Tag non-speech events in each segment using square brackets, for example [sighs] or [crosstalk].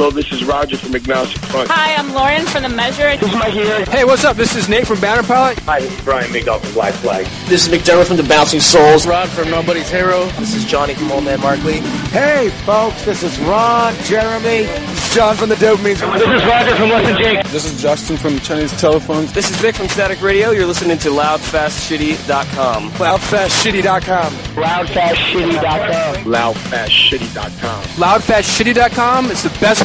Hello, this is Roger from Agnostic Front. Hi, I'm Lauren from The Measure. This is Mike here. Hey, what's up? This is Nate from Banner Pilot. Hi, this is Brian Migdal from Black Flag. This is McDermott from The Bouncing Souls. Rod from Nobody's Hero. This is Johnny from Old Man Markley. Hey, folks, this is Ron, Jeremy. John from The Dopamines. This is Roger from Less Than Jake. This is Justin from Chinese Telephones. This is Vic from Static Radio. You're listening to LoudFastShitty.com. LoudFastShitty.com. LoudFastShitty.com. LoudFastShitty.com. LoudFastShitty.com. It's the best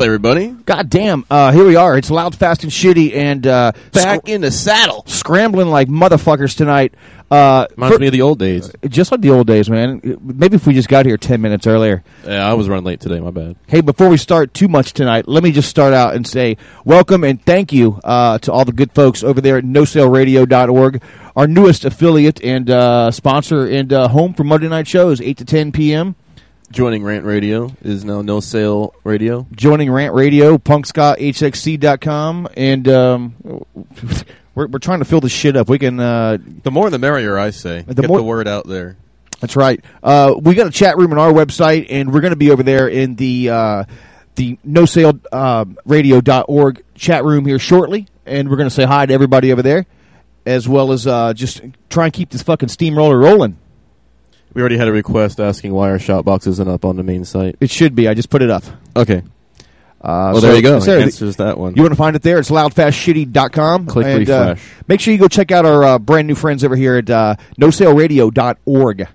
Up, everybody? God damn. Uh, here we are. It's loud, fast, and shitty, and uh, Back in the saddle. scrambling like motherfuckers tonight. Uh, Reminds for- me of the old days. just like the old days, man. Maybe if we just got here 10 minutes earlier. Yeah, I was running late today. My bad. Hey, before we start too much tonight, let me just start out and say welcome and thank you uh, to all the good folks over there at nosaleradio.org, our newest affiliate and uh, sponsor and uh, home for Monday night shows, 8 to 10 p.m. Joining Rant Radio is now No Sale Radio. Joining Rant Radio, punkscotthxc.com, and um, [laughs] we're, we're trying to fill this shit up. We can... Uh, The more the merrier, I say. The Get more- the word out there. That's right. Uh, we got a chat room on our website, and we're going to be over there in the uh, the no sale uh, radio.org chat room here shortly, and we're going to say hi to everybody over there, as well as uh, just try and keep this fucking steamroller rolling. We already had a request asking why our shout box isn't up on the main site. It should be. I just put it up. Okay. Uh, well, so- there you go. so Answers that one. You want to find it there? It's loudfastshitty.com. Click and, uh, refresh. make sure you go check out our uh, brand new friends over here at uh, nosaleradio.org.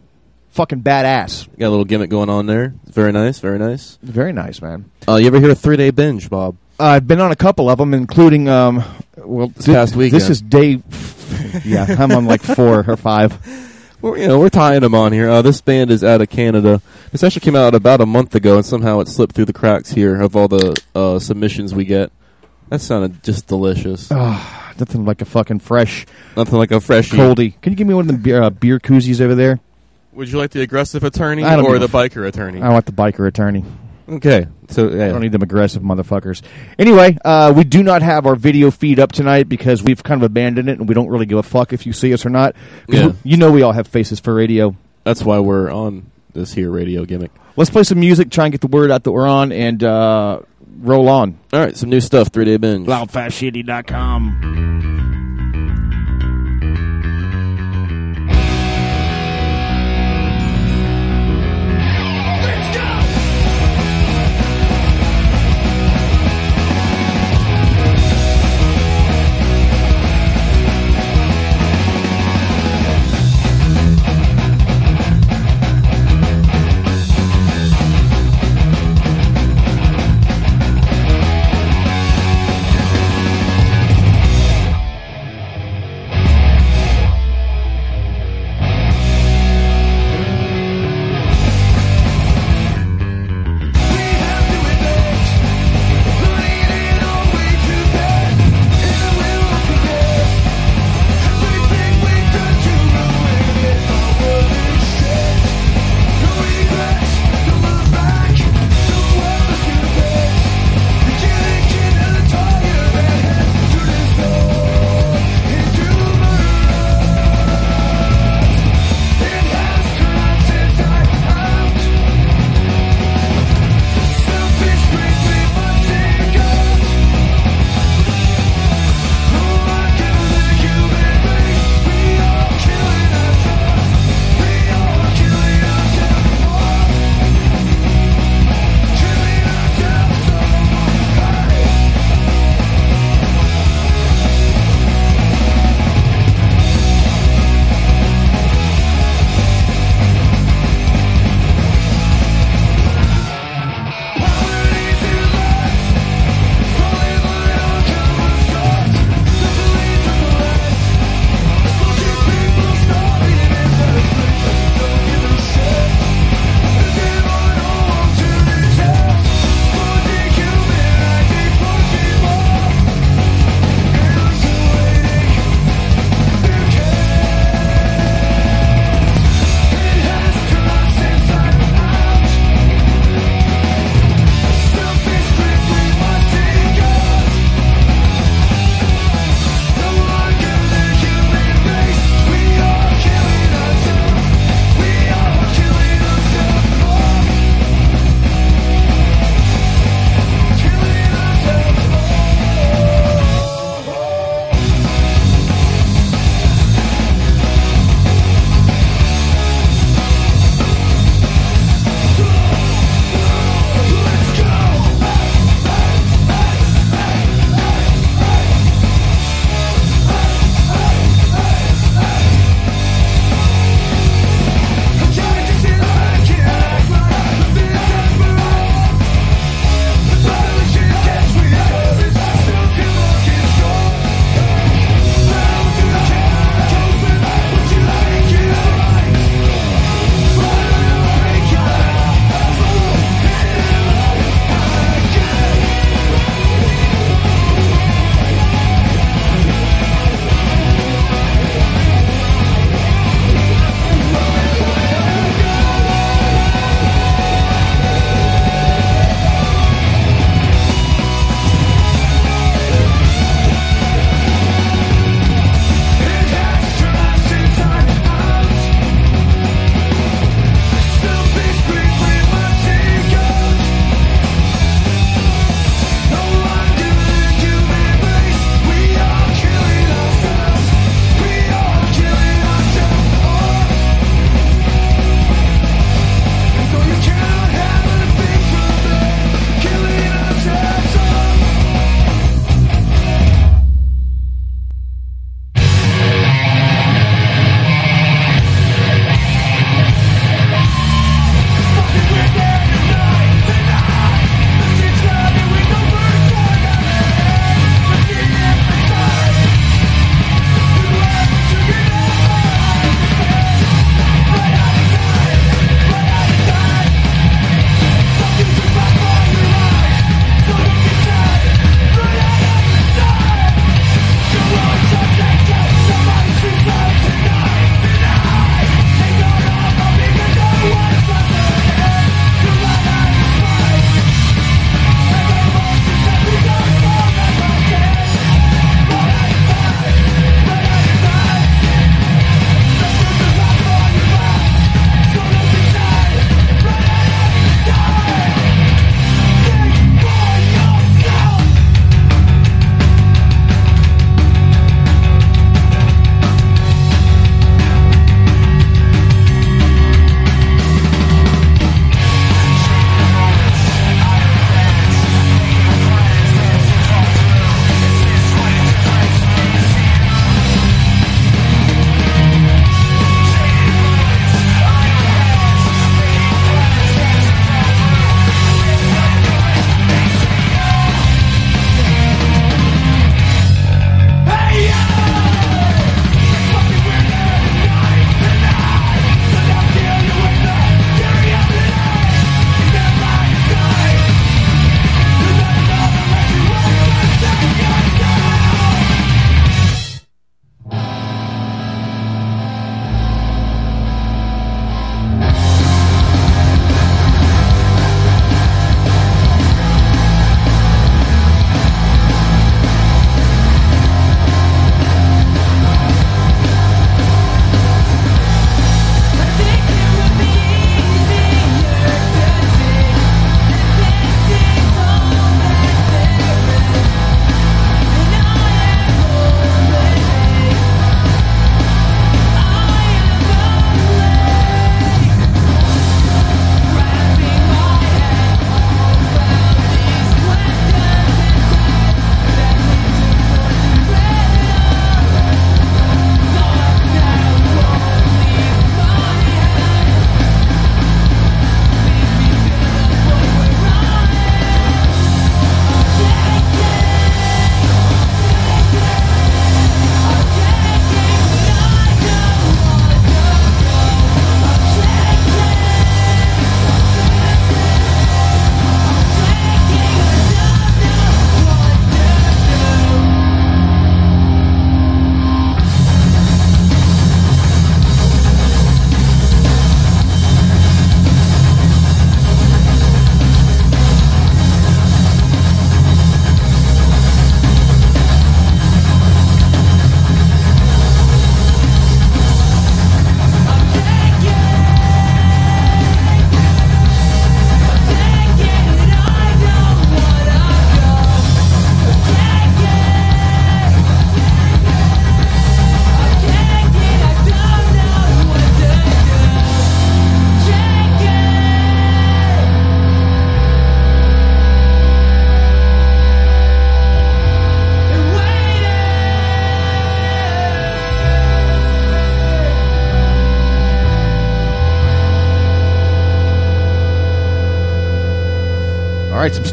Fucking badass. Got a little gimmick going on there. Very nice. Very nice. Very nice, man. Uh, you ever hear a Three Day Binge, Bob? Uh, I've been on a couple of them, including um, well, This past weekend. This is day. [laughs] yeah, I'm on like four or five. Well, you know, we're tying them on here. Uh, this band is out of Canada. This actually came out about a month ago, and somehow it slipped through the cracks here of all the uh, submissions we get. That sounded just delicious. Ah, nothing like a fucking fresh, Nothing like a fresh coldy. Can you give me one of the beer, uh, beer koozies over there? Would you like the aggressive attorney or the biker attorney? I want the biker attorney. Okay, so yeah. I don't need them aggressive motherfuckers. Anyway, uh, we do not have our video feed up tonight because we've kind of abandoned it, and we don't really give a fuck if you see us or not. Yeah. we- you know we all have faces for radio. That's why we're on this here radio gimmick. Let's play some music, try and get the word out that we're on, and uh, roll on. All right, some new stuff. Three day binge. Loudfastshitty.com.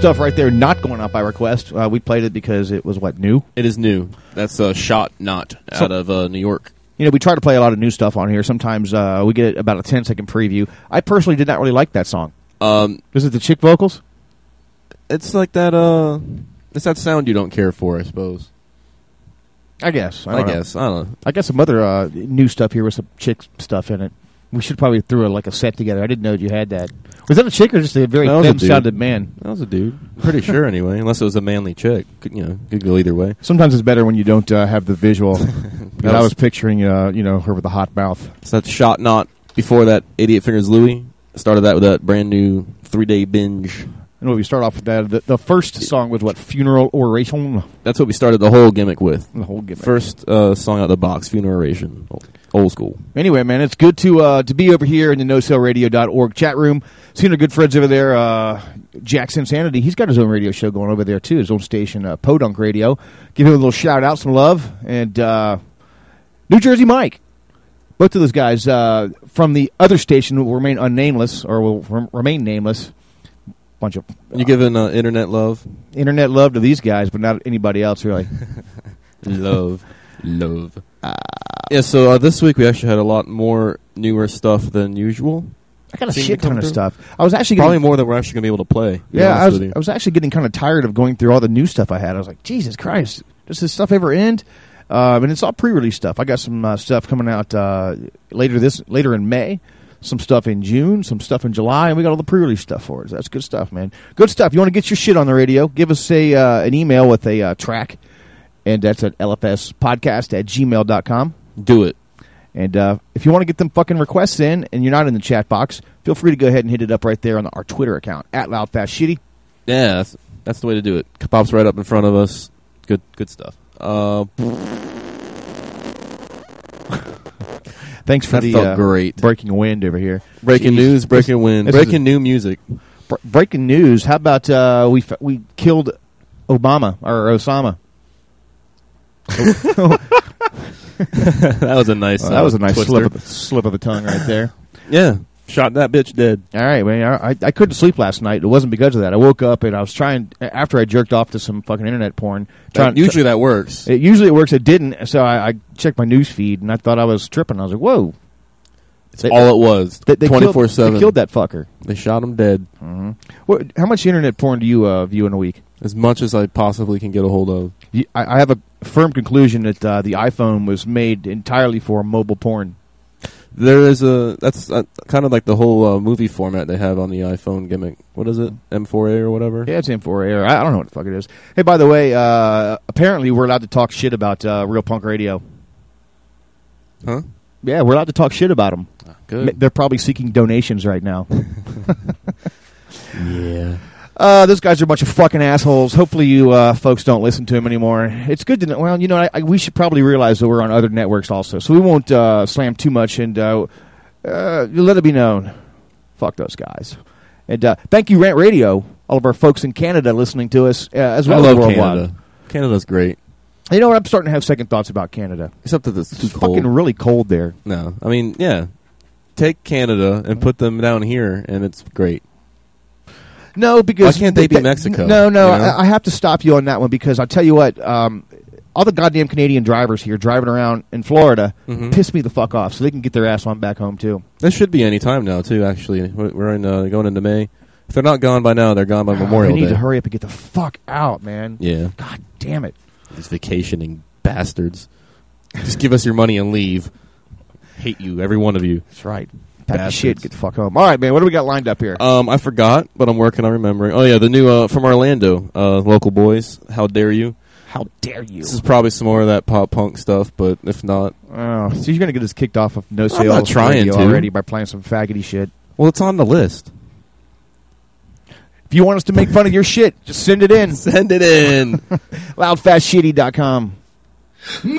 stuff right there not going out by request. Uh, we played it because it was what new. It is new. That's a shot not So- out of uh, New York. You know, we try to play a lot of new stuff on here. Sometimes uh, we get about a 10 second preview. I personally did not really like that song. Um, Is it the chick vocals? it's like that. Uh, it's that sound you don't care for, I suppose. I guess. I, I, know. guess I don't know. I got some other uh, new stuff here with some chick stuff in it. We should probably throw a, like a set together. I didn't know you had that. Was that a chick or just a very That was thin dude. sounded man? That was a dude. Pretty sure, anyway. Unless it was a manly chick, could, you know, could go either way. Sometimes it's better when you don't uh, have the visual. [laughs] and I was picturing, uh, you know, her with a hot mouth. So that shot not before that idiot fingers Louie started that with that brand new three day binge. And what we start off with that. The, the first song was what funeral oration. That's what we started the whole gimmick with. The whole gimmick. First uh, song out of the box, funeral oration, old, old school. Anyway, man, it's good to uh, to be over here in the NoSaleRadio.org chat room. Seeing our good friends over there, uh, Jackson Sanity. He's got his own radio show going over there too. His own station, uh, Podunk Radio. Give him a little shout out, some love, and uh, New Jersey Mike. Both of those guys uh, from the other station will remain unnameless or will remain nameless. Bunch of You giving uh, internet love? internet love to these guys, but not anybody else really. [laughs] love, love. Yeah. So uh, this week we actually had a lot more newer stuff than usual. I got a Seemed to shit ton come of through. stuff. I was actually Probably getting, more than we're actually going to be able to play. to be Yeah, I was, with you. I was actually getting kind of tired of going through all the new stuff I had. I was like, Jesus Christ, does this stuff ever end? Um, and it's all pre-release stuff. I got some uh, stuff coming out uh, later this later in May, some stuff in June, some stuff in July, and we got all the pre-release stuff for it. So that's good stuff, man. Good stuff. You want to get your shit on the radio? Give us a uh, an email with a uh, track, and that's at lfspodcast at gmail.com. Do it. And uh, if you want to get them fucking requests in and you're not in the chat box, feel free to go ahead and hit it up right there on our Twitter account, at LoudFastShitty. Yeah, that's, that's the way to do it. Pops right up in front of us. Good, good stuff. Uh, [laughs] Thanks for That the uh, great. breaking wind over here. breaking Jeez. news, breaking wind, this is breaking new music. Br- breaking news. How about uh, we we killed Obama or Osama? [laughs] that was a nice. Well, that uh, was a nice twister. slip of, the, slip of the tongue right there. [laughs] Yeah, shot that bitch dead. All right, man. I, I- I couldn't sleep last night. It wasn't because of that. I woke up and I was trying after I jerked off to some fucking internet porn. Trying, That- usually that works. it usually it works. It didn't. So I, I checked my news feed and I thought I was tripping. I was like, whoa. It's all it was. They, they Twenty killed- seven. They killed that fucker. They shot him dead. What, how much internet porn do you uh, view in a week? As much as I possibly can get a hold of. You- I, I have a firm conclusion that uh, the iPhone was made entirely for mobile porn. There is a that's uh, kind of like the whole uh, movie format they have on the iPhone gimmick. What is it? M4A or whatever. Yeah, it's M4A. Or I, I don't know what the fuck it is. Hey, by the way, uh, apparently we're allowed to talk shit about uh, Real Punk Radio. Huh? Yeah, we're allowed to talk shit about them. Good. They're probably seeking donations right now. [laughs] Yeah. Uh, those guys are a bunch of fucking assholes. Hopefully, you uh, folks don't listen to them anymore. It's good to know. Well, you know, I, I, we should probably realize that we're on other networks also, so we won't uh, slam too much and uh, uh, let it be known. Fuck those guys. And uh, thank you, Rant Radio, all of our folks in Canada listening to us uh, as I well love as worldwide. Canada. Canada's great, You know what? I'm starting to have second thoughts about Canada. except that it's too It's cold. fucking really cold there. no, I mean, yeah. Take Canada and put them down here, and it's great. No, because Why can't they be Mexico, No, no, you know? I, I have to stop you on that one because I'll tell you what. Um, all the goddamn Canadian drivers here driving around in Florida Mhm. piss me the fuck off, so they can get their ass on back home too. This should be any time now, too. Actually, We're- in uh, going into May. If they're not gone by now, they're gone by Memorial Day. I need to hurry up and get the fuck out, man. Yeah, God damn it. These vacationing bastards. Just give us your money and leave. Hate you, every one of you. That's right. Pack your shit, get the fuck home. All right, man. What do we got lined up here? Um, I forgot, but I'm working on remembering. Oh yeah, the new uh, from Orlando, uh, local boys. How dare you? How dare you? This is probably some more of that pop punk stuff, but if not, Oh, so you're gonna get us kicked off of no I'm sale not trying to. already by playing some faggoty shit. well, it's on the list. If you want us to make fun of your shit, just send it in. [laughs] Send it in. [laughs] Loudfastshitty.com. She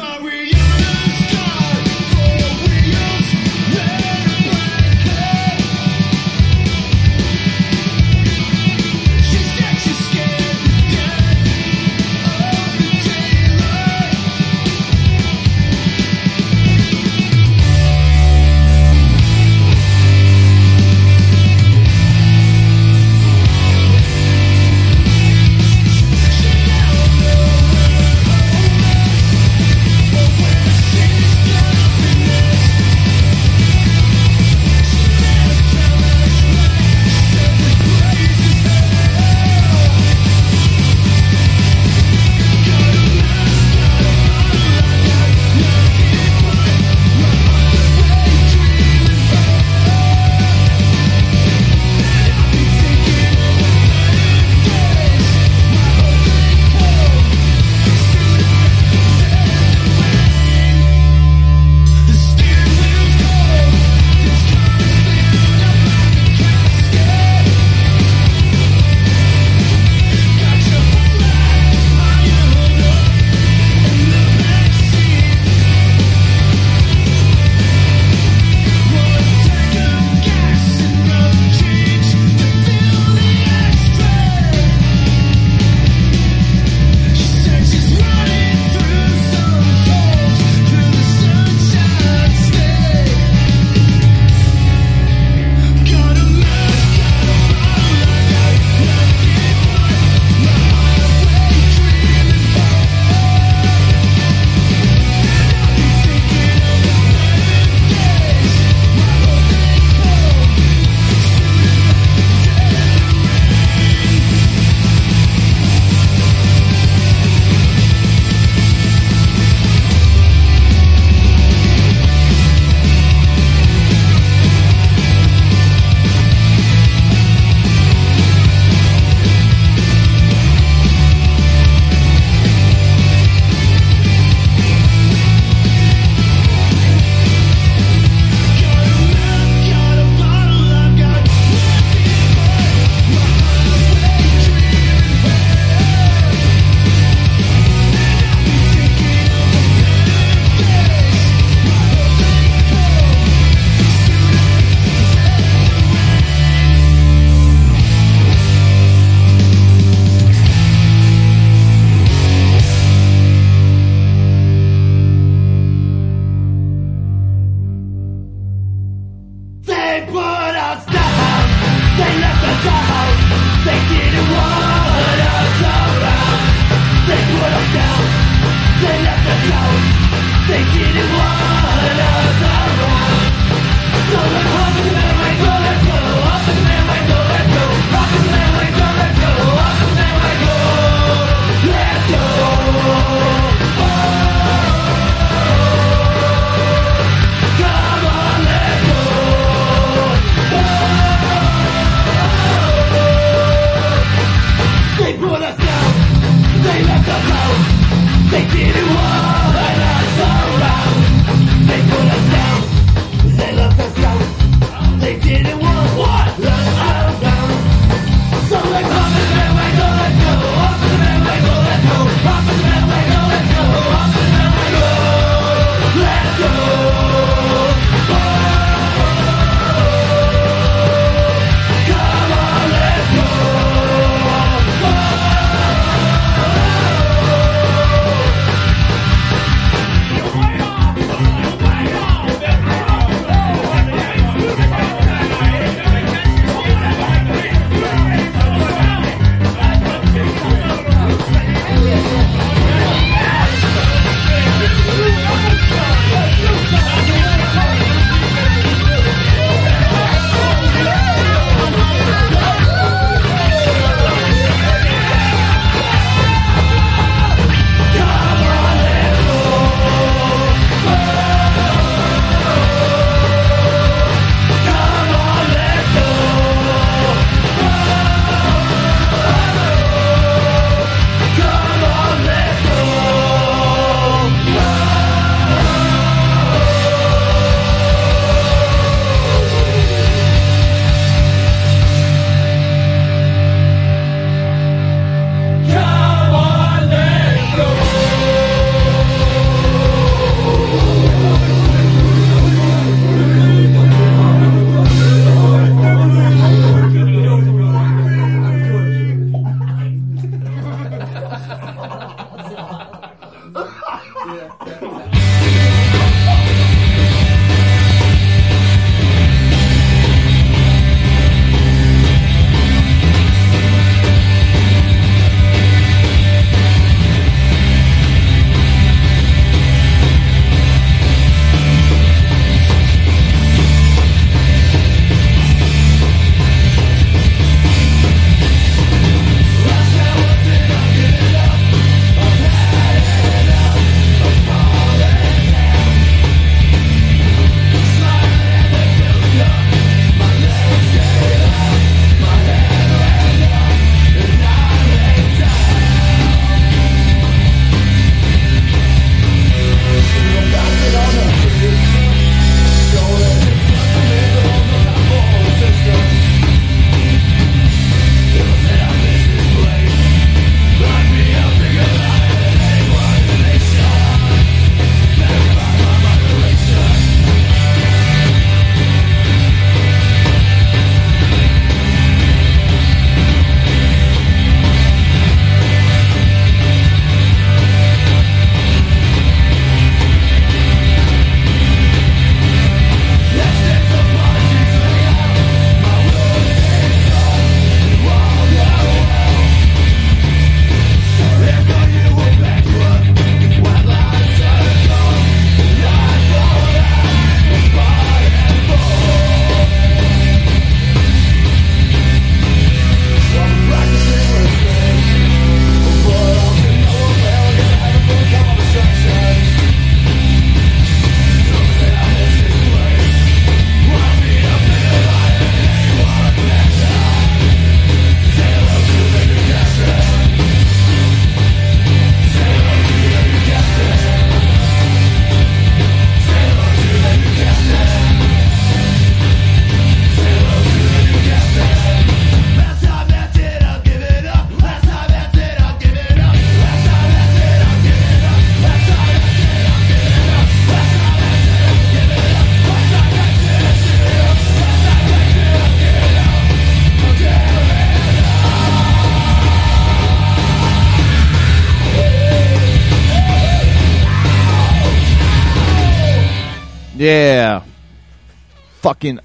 Fucking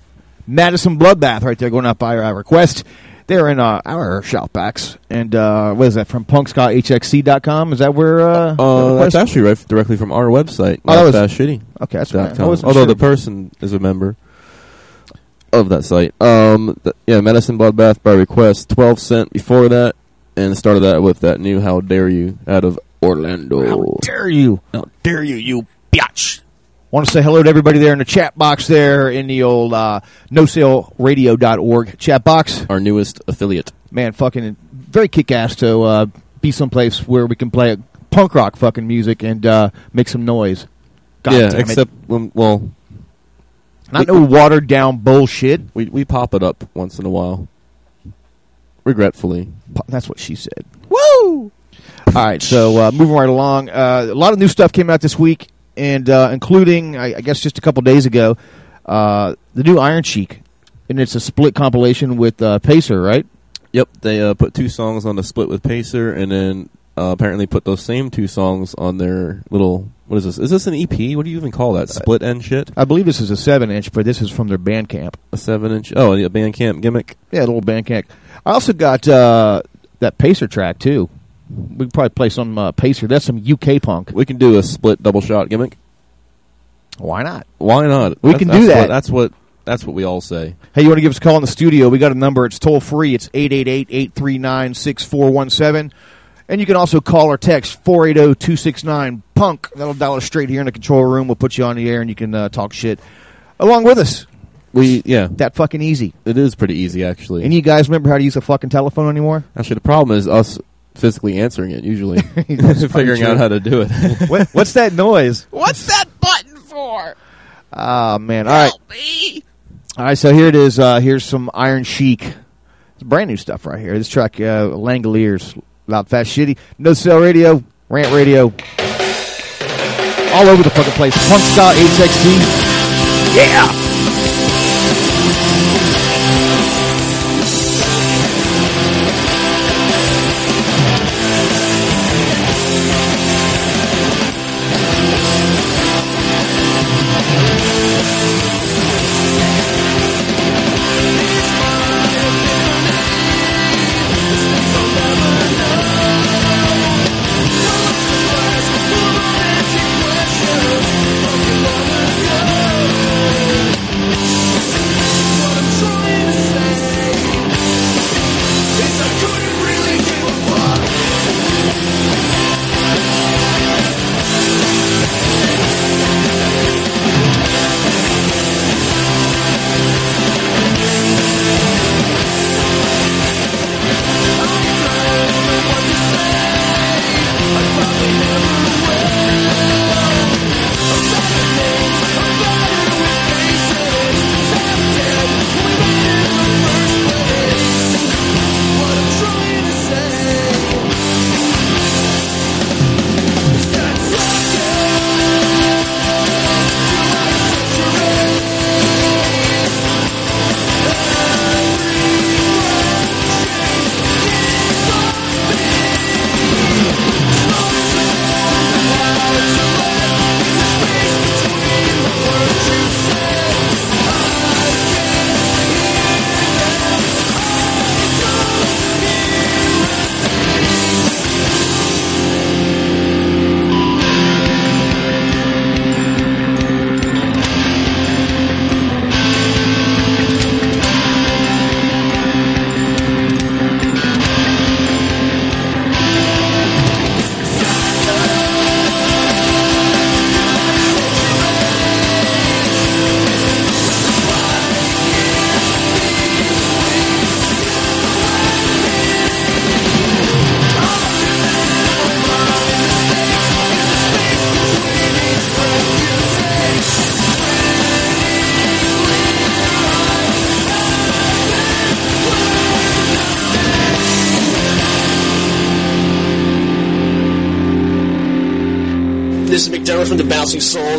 Madison Bloodbath right there going up by our request. They're in uh, our Shoutbacks. And uh, what is that, from punkscotthxc.com? Is that where... Uh, Uh, that's actually right directly from our website. Oh, that was- Fast Shitty. Okay, that's dot fine. I com. wasn't Although sure. the person is a member of that site. Um, th- yeah, Medicine Bloodbath by request. Twelve cent before that, and started that with that new "How Dare You" out of Orlando. How dare you? How dare you, you biatch! Want to say hello to everybody there in the chat box there in the old uh, nosaleradio.org chat box. Our newest affiliate. Man, fucking very kick-ass to uh, be someplace where we can play punk rock fucking music and uh, make some noise. God yeah, except it. when, well, Not no watered-down bullshit. we we pop it up once in a while. Regretfully, That's what she said. Woo! All right, so uh, moving right along. Uh, a lot of new stuff came out this week, and uh, including, I, I guess, just a couple days ago, uh, the new Iron Chic, and it's a split compilation with uh, Pacer, right? Yep, they uh, put two songs on the split with Pacer, and then uh, apparently put those same two songs on their little. What is this? Is this an EP? What do you even call that? Split end shit? I believe this is a seven inch, but this is from their Bandcamp. A seven inch? Oh, a Bandcamp gimmick. Yeah, a little Bandcamp. I also got uh, that Pacer track too. We can probably play some uh, Pacer. That's some UK punk. We can do a split double shot gimmick. Why not? Why not? We That's- can do what- that. that's what. That's what we all say. Hey, you want to give us a call in the studio? We got a number. It's toll free. It's 888-839-6417. And you can also call or text 480-269-PUNK. That'll dial us straight here in the control room. We'll put you on the air and you can uh, talk shit along with us. We yeah, That fucking easy. it is pretty easy actually. Of you guys remember how to use a fucking telephone anymore? actually, the problem is us physically answering it. Usually, [laughs] That's [laughs] figuring out how to do it. [laughs] what, what's that noise? What's that button for? Oh, man. All right. Help me. All right, so here it is. Uh, here's some Iron Chic. It's brand new stuff right here. This track, uh, Langoliers, Loud Fast Shitty, No Sale Radio, Rant Radio, all over the fucking place. Punk Scott HXC. Yeah!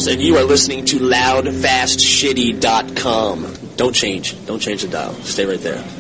And you are listening to LoudFastShitty.com. Don't change. Don't change the dial. Stay right there.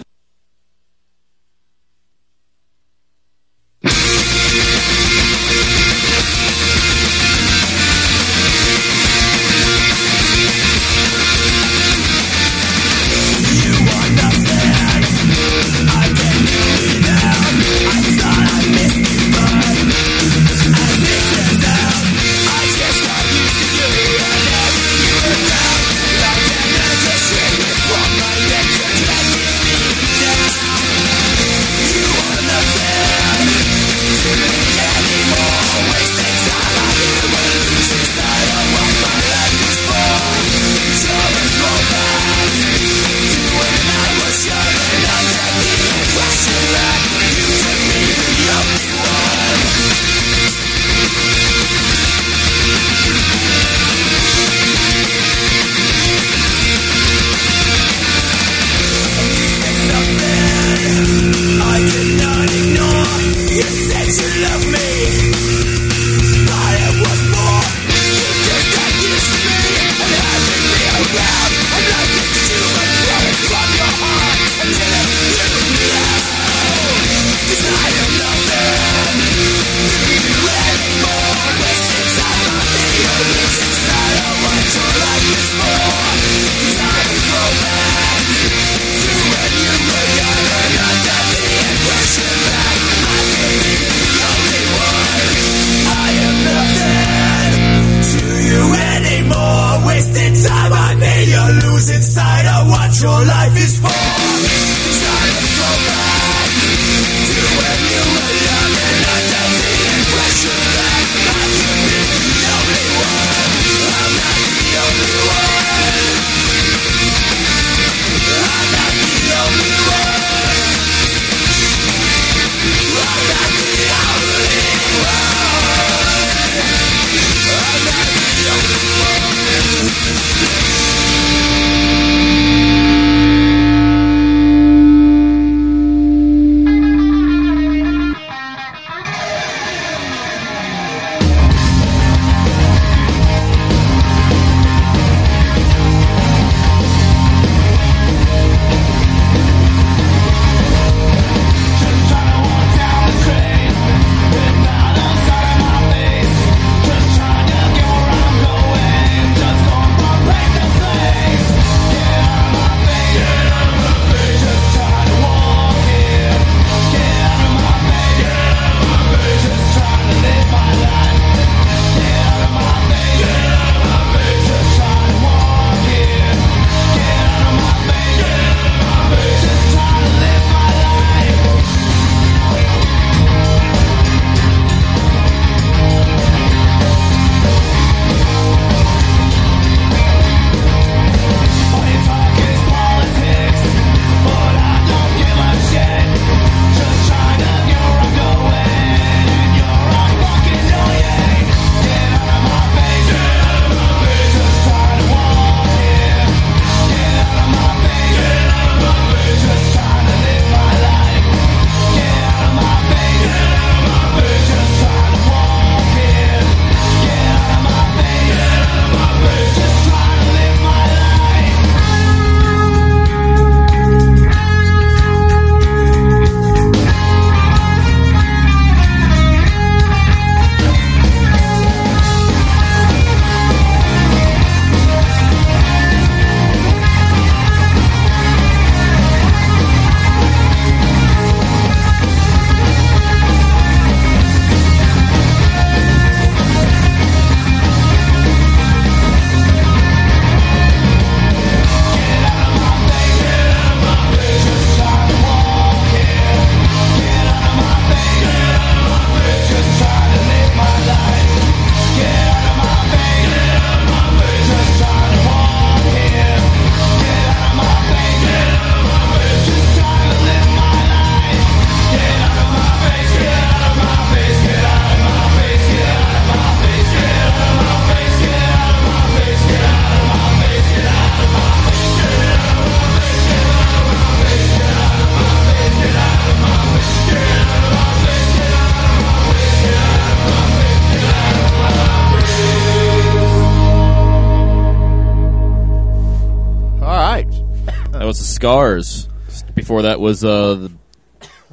Before that was uh, the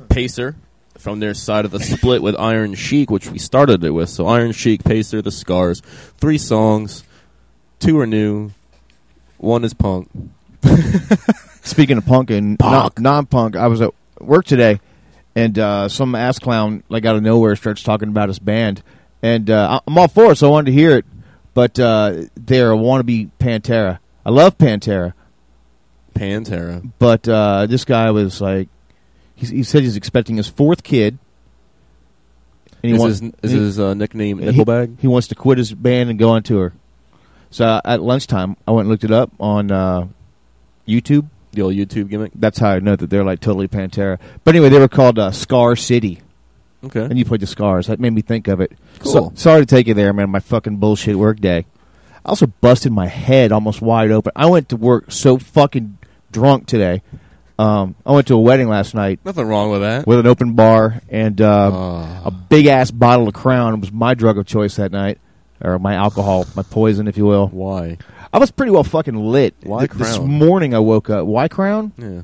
Pacer from their side of the split with Iron Chic, which we started it with. So Iron Chic, Pacer, the Scars. Three songs. Two are new. One is punk. [laughs] Speaking of punk and non- non-punk, I was at work today, and uh, some ass clown, like out of nowhere, starts talking about his band, and uh, I'm all for it, so I wanted to hear it. But uh, they're a wannabe Pantera. I love Pantera, Pantera. but uh, this guy was like, he, he said he's expecting his fourth kid. And Is wants- his, is he- his uh, nickname he- Nickelbag? He, wants to quit his band and go on tour. So uh, at lunchtime, I went and looked it up on uh, YouTube. The old YouTube gimmick. That's how I know that they're like totally Pantera. But anyway, they were called uh, Scar City. Okay. And you played the Scars. That made me think of it. Cool. So, sorry to take you there, man. My fucking bullshit work day. I also busted my head almost wide open. I went to work so fucking drunk today. Um, I went to a wedding last night Nothing wrong with that. with an open bar and uh, Ah. a big ass bottle of Crown It was my drug of choice that night, or my alcohol, my poison, if you will. Why? I was pretty well fucking lit. Why Th- This morning I woke up. Why Crown? Yeah.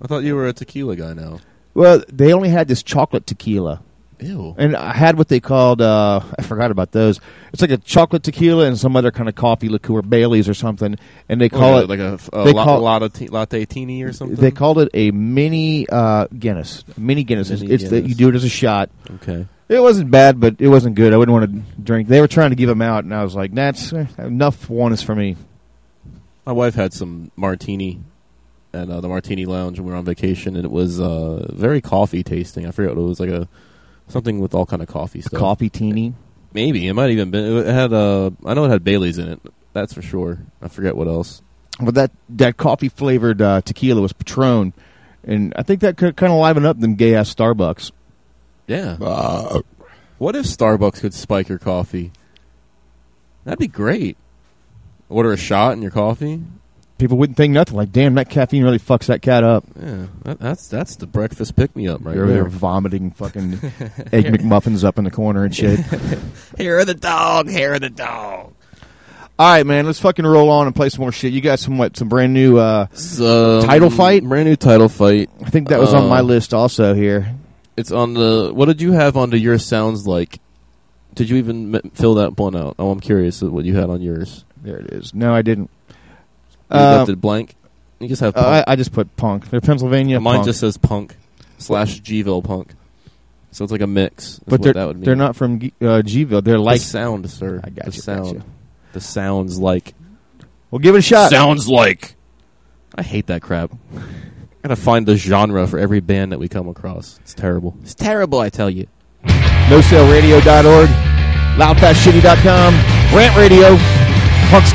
I thought you were a tequila guy now. Well, they only had this chocolate tequila. Ew. And I had what they called, uh, I forgot about those. It's like a chocolate tequila and some other kind of coffee liqueur, Bailey's or something. And they call What, it, like a, a they la- call- latte, te- latte teeny or something. they called it a mini uh, Guinness. Mini Guinness. Mini it's that you do it as a shot. okay. It wasn't bad, but it wasn't good. I wouldn't want to drink. They were trying to give them out, and I was like, "That's eh, enough. One is for me." My wife had some martini at uh, the Martini Lounge when we were on vacation, and it was uh, very coffee tasting. I forget what it was like a something with all kind of coffee stuff. Coffee teeny. Maybe it might even been. It had uh, I know it had Bailey's in it. That's for sure. I forget what else. But that that coffee flavored uh, tequila was Patron, and I think that could kind of liven up them gay ass Starbucks. Yeah. what if Starbucks could spike your coffee? That'd be great. Order a shot in your coffee. People wouldn't think nothing. Like, damn, that caffeine really fucks that cat up. Yeah, that, that's that's the breakfast pick me up right They're, there. they're vomiting fucking [laughs] egg McMuffins up in the corner and shit. [laughs] Hair of the dog, hair of the dog. All right, man, let's fucking roll on and play some more shit. You got some what? Some brand new uh, Um, title fight. brand new title fight. I think that was on my Uh, list also here. It's on the. What did you have onto your sounds like? Did you even m- fill that one out? Oh, I'm curious what you had on yours. There it is. No, I didn't. You Uh, left it blank. You just have. Uh, Punk. I, I just put punk. They're Pennsylvania. Mine punk. just says punk slash Gville punk. So it's like a mix. is but what they're that would mean. they're not from G- uh, Gville. They're like the sound, sir. I got the you, sound. gotcha. The sounds like. Well, give it a shot. Sounds like. I hate that crap. I Gotta find the genre for every band that we come across. It's terrible. It's terrible, I tell you. NoSaleRadio.org, LoudFastShitty.com, Rant Radio, Punk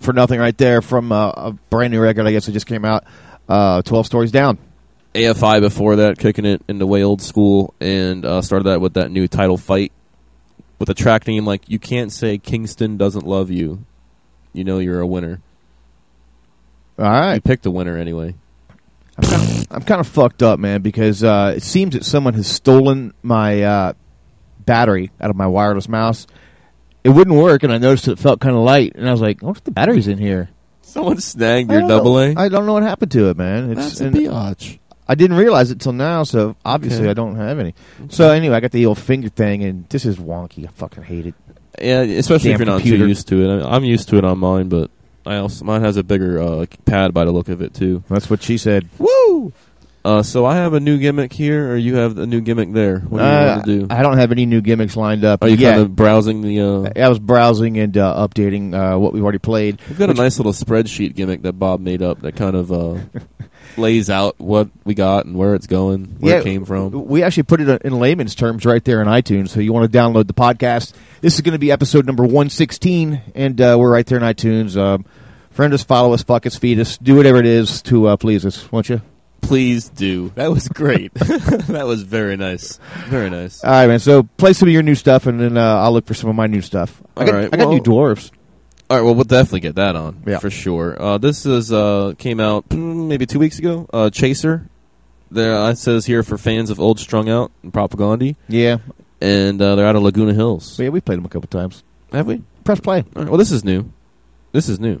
up for nothing right there from uh, a brand new record. I guess it just came out. Uh, Twelve stories down. AFI before that, kicking it into way old school, and uh, started that with that new title fight with a track name like "You Can't Say Kingston Doesn't Love You." You know you're a winner. All right, You picked a winner anyway. I'm kind, of, I'm kind of fucked up, man, because uh, it seems that someone has stolen my uh, battery out of my wireless mouse. It wouldn't work, and I noticed it felt kind of light, and I was like, "What if the batteries in here?" Someone snagged your don't double. A. I don't know what happened to it, man. It's That's a and biatch. I didn't realize it till now, so obviously Okay. I don't have any. So anyway, I got the old finger thing, and this is wonky. I fucking hate it. Yeah, especially if you're not too used to it. I I'm used to it on mine, but I also mine has a bigger uh, pad by the look of it too. That's what she said. Woo! Uh, so I have a new gimmick here, or you have a new gimmick there. What do you Uh, want to do? I don't have any new gimmicks lined up. Are you yet. kind of browsing the? Uh, I was browsing and uh, updating uh, what we've already played. we've got a nice little spreadsheet gimmick that Bob made up that kind of uh, [laughs] lays out what we got and where it's going, where Yeah, it came from. We actually put it in layman's terms right there in iTunes. So you want to download the podcast. This is going to be episode number 116, and uh, we're right there in iTunes. Um, friend us, follow us, fuck us, feed us, do whatever it is to uh, please us, won't you? Please do. That was great. [laughs] that was very nice. Very nice. All right, man. So play some of your new stuff, and then uh, I'll look for some of my new stuff. I All got, right, I got well- new dwarves. All right, well, we'll definitely get that on Yeah. for sure. Uh, this is uh, came out mm, maybe two weeks ago. Uh, Chaser. There, uh, it says here for fans of Old Strung Out and Propaganda, Yeah, and uh, they're out of Laguna Hills. yeah, we played them a couple times. Have we? Press play. All right, well, this is new. This is new.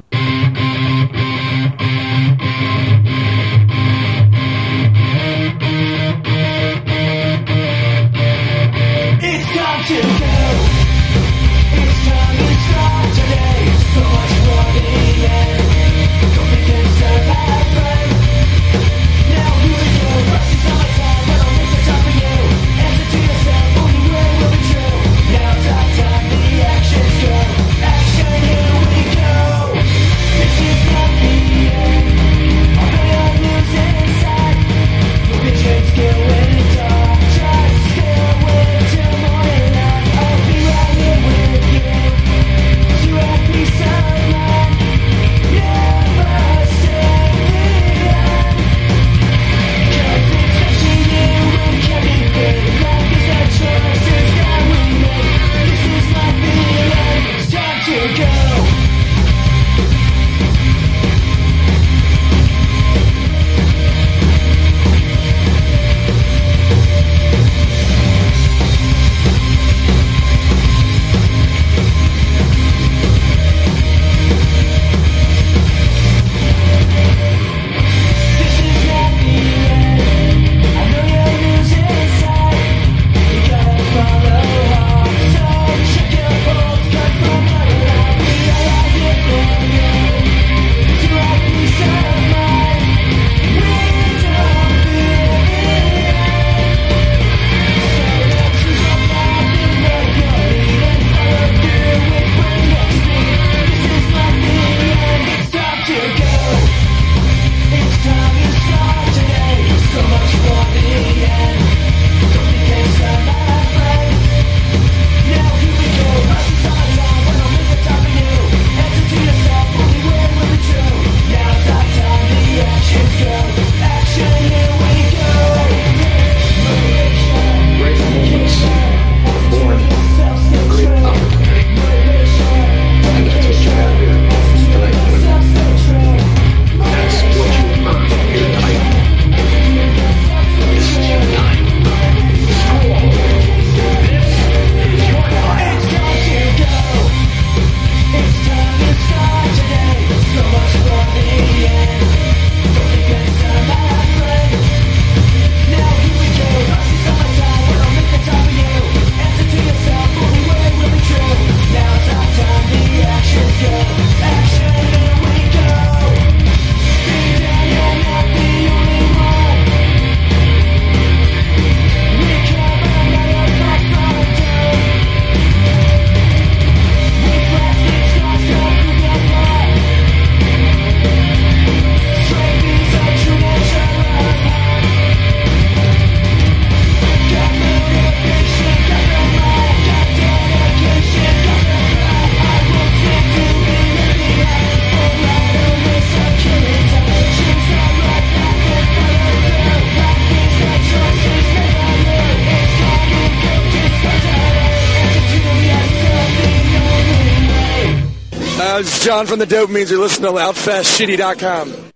John from the Dopamines. You're listening to LoudFastShitty.com.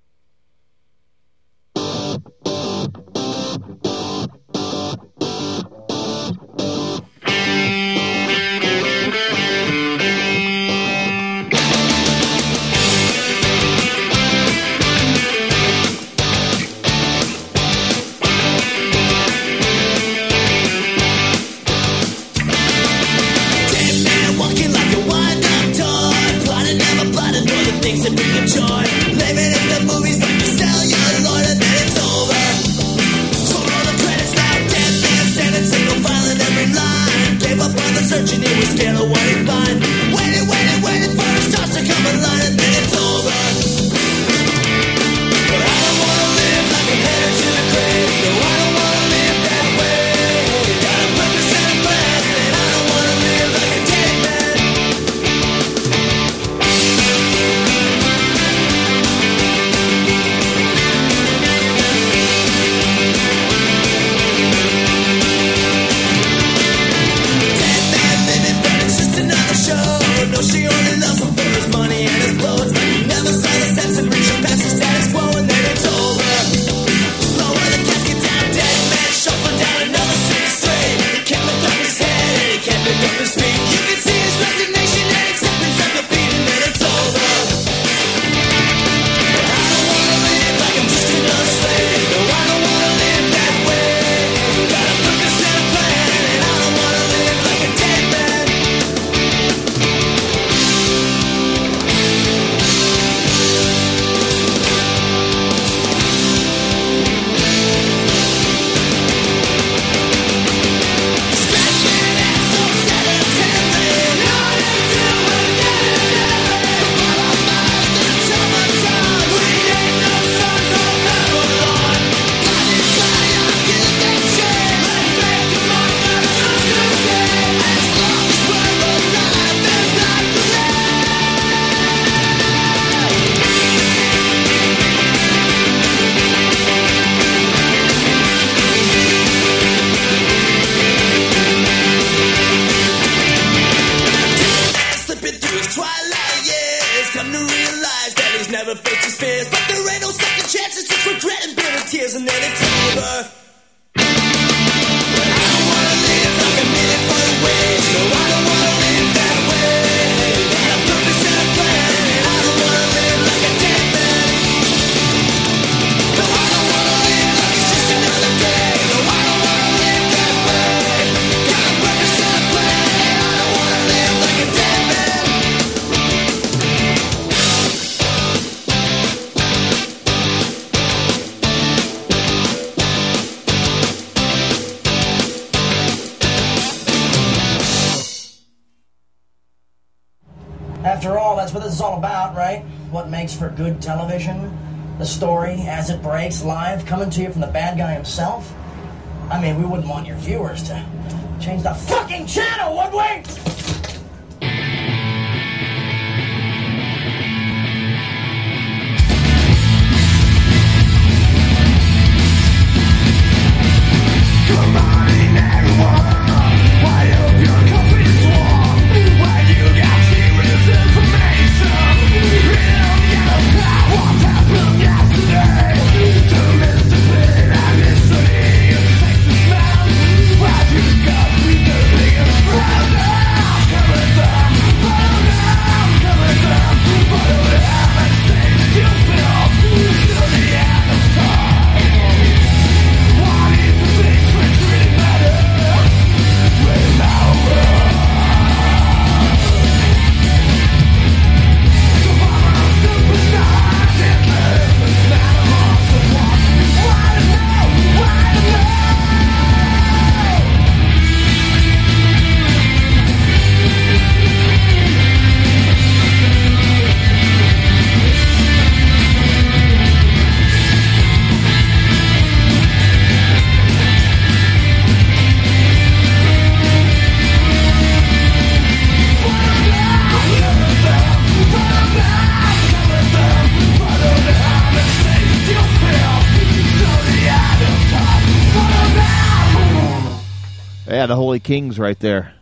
Kings right there.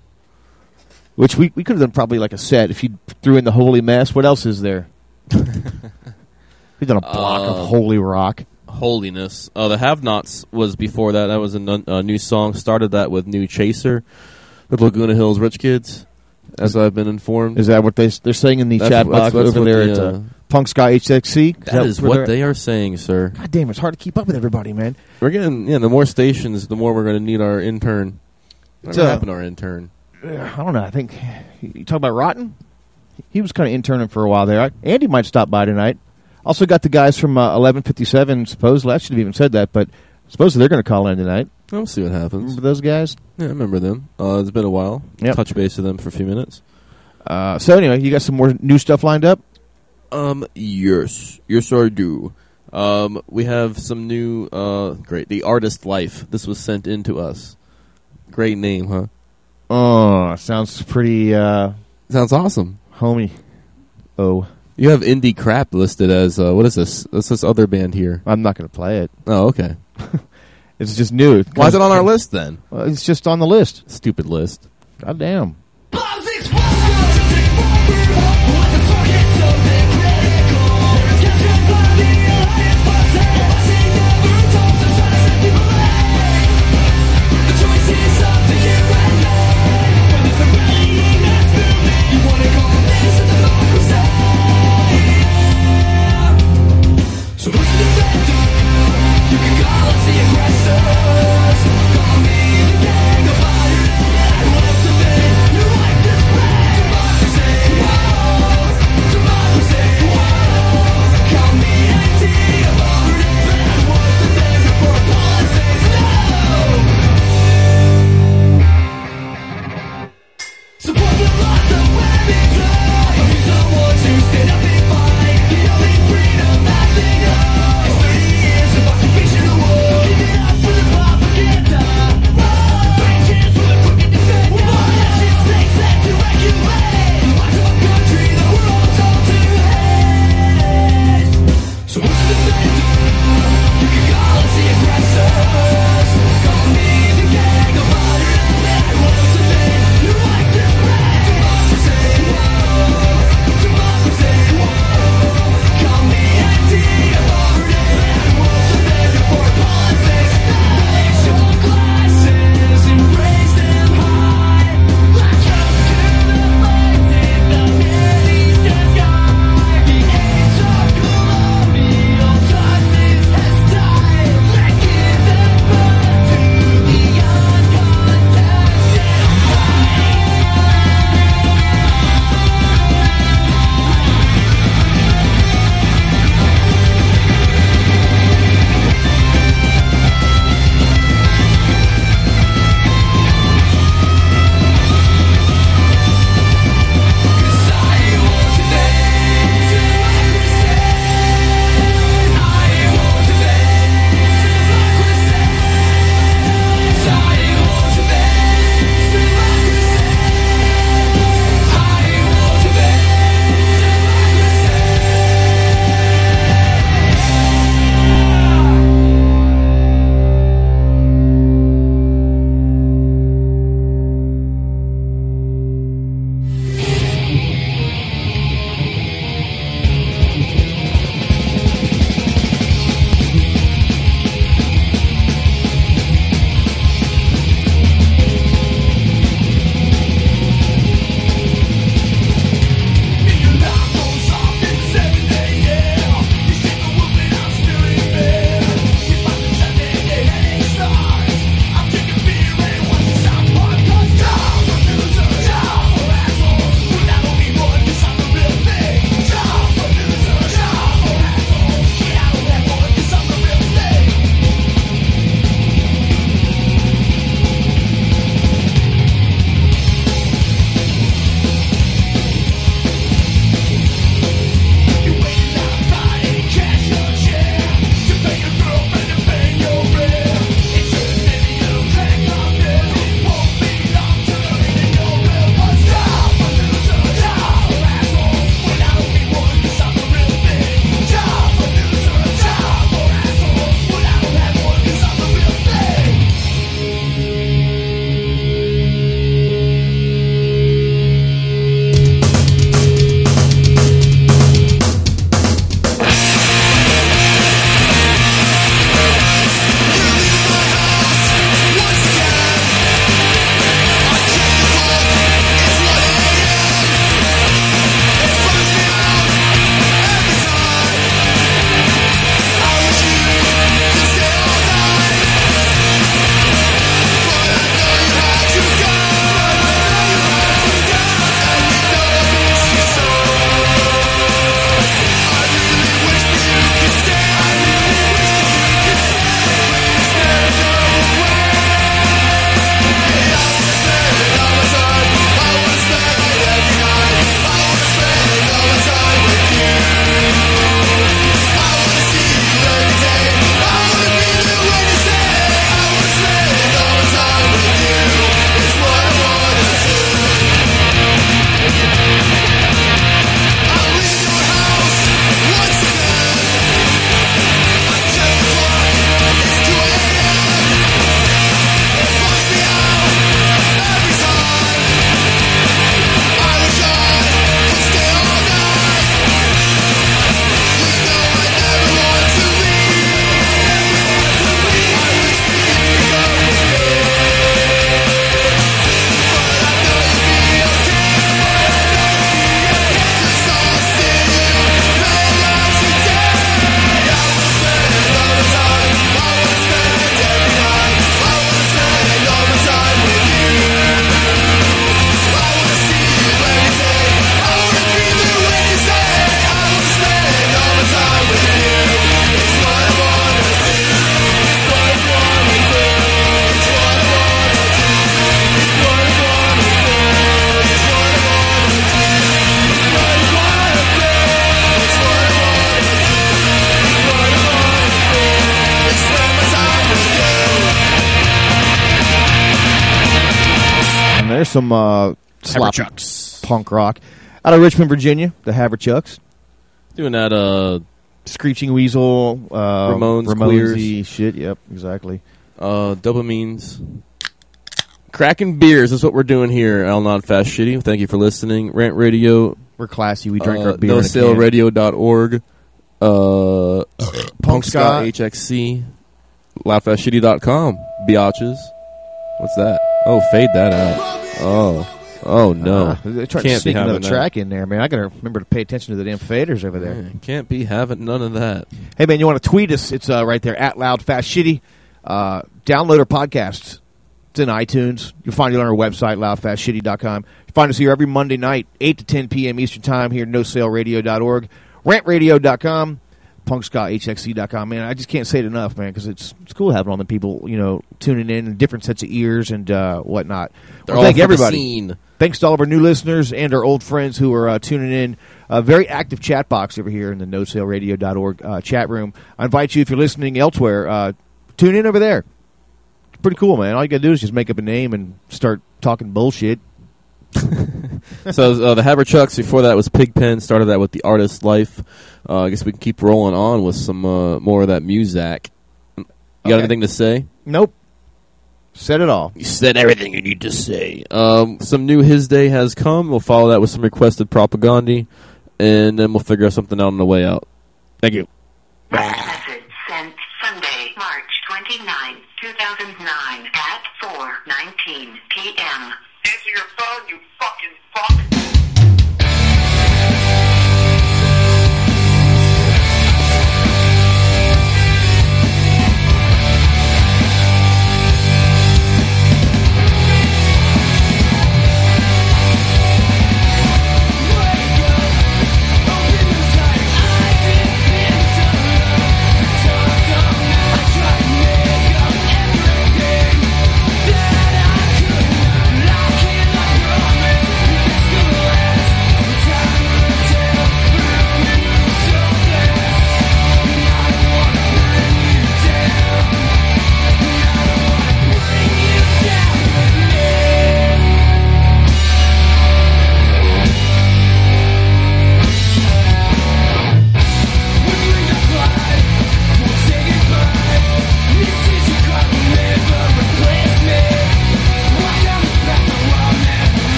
Which we we could have done probably like a set if you threw in the Holy Mass. What else is there? [laughs] We've done a block Uh, of Holy Rock. Holiness. Uh, the Have Nots was before that. That was a, a new song. Started that with New Chaser, the Laguna Hills Rich Kids, as I've been informed. Is that what they they're saying in the That's- chat box over there the, at uh, uh, Punk Sky HXC? That is what they are saying, sir. God damn, it's hard to keep up with everybody, man. We're getting yeah. The more stations, the more we're going to need our intern. What So- happened to our intern? I don't know. I think you talk about Rotten. He was kind of interning for a while there. Andy might stop by tonight. Also got the guys from uh, eleven fifty seven. Supposedly, I should have even said that, but supposedly they're going to call in tonight. We'll see what happens. Remember those guys? Yeah, I remember them. Uh, it's been a while. Yep. Touch base with them for a few minutes. Uh, so anyway, you got some more new stuff lined up. Um, yes, yes, I do. Um, we have some new. Uh, great. The artist life. This was sent in to us. Great name, huh? Oh, sounds pretty uh, Sounds awesome. Homie. Oh, You have indie crap listed as uh, what is this? What's this other band here? I'm not going to play it. Oh, okay. [laughs] It's just new. Why is it on our list then? Well, it's just on the list. Stupid list. God damn. Some uh, slop punk rock. Out of Richmond, Virginia, the Haverchucks. Doing that, uh, Screeching Weasel, uh, Ramones, Ramonesy shit. Yep, exactly. uh, Dopamines. Cracking beers is what we're doing here, Al Non Fast Shitty. Thank you for listening. Rant Radio, We're classy. We drink uh, our beer. in a can. NoSaleRadio.org, uh, Punk Scott. HXC, LoudFastShitty.com, biatches. What's that? Oh, fade that out. Oh. Oh, no. Uh, they tried to Can't be sneak another having that. track in there, man. I gotta remember to pay attention to the damn faders over there. Man, Can't be having none of that. Hey, man, you want to tweet us? It's uh, right there at Loud Fast Shitty. Uh, download our podcasts. It's in iTunes. You'll find it on our website, loudfastshitty.com. You find us here every Monday night, 8 to 10 p.m. Eastern Time here at nosaleradio.org, rantradio.com, punkscotthxc.com. Man, I just can't say it enough, man, because it's, it's cool having all the people, you know, tuning in and different sets of ears and uh, whatnot. They're Well, all thank everybody. Thanks to all of our new listeners and our old friends who are uh, tuning in. A very active chat box over here in the nosaleradio.org uh, chat room. I invite you, if you're listening elsewhere, uh, tune in over there. It's pretty cool, man. All you got to do is just make up a name and start talking bullshit. [laughs] so uh, the Haverchucks before that was Pigpen. Started that with the Artist Life. Uh, I guess we can keep rolling on with some uh, more of that music. You got Okay. anything to say? Nope. Said it all. You said everything you need to say. Um, some new His Day has come. We'll follow that with some requested Propagandhi, and then we'll figure something out on the way out. Thank you. Message sent Sunday, March 29, 2009 at 4.19 p.m. Answer your phone, you fucking fuck.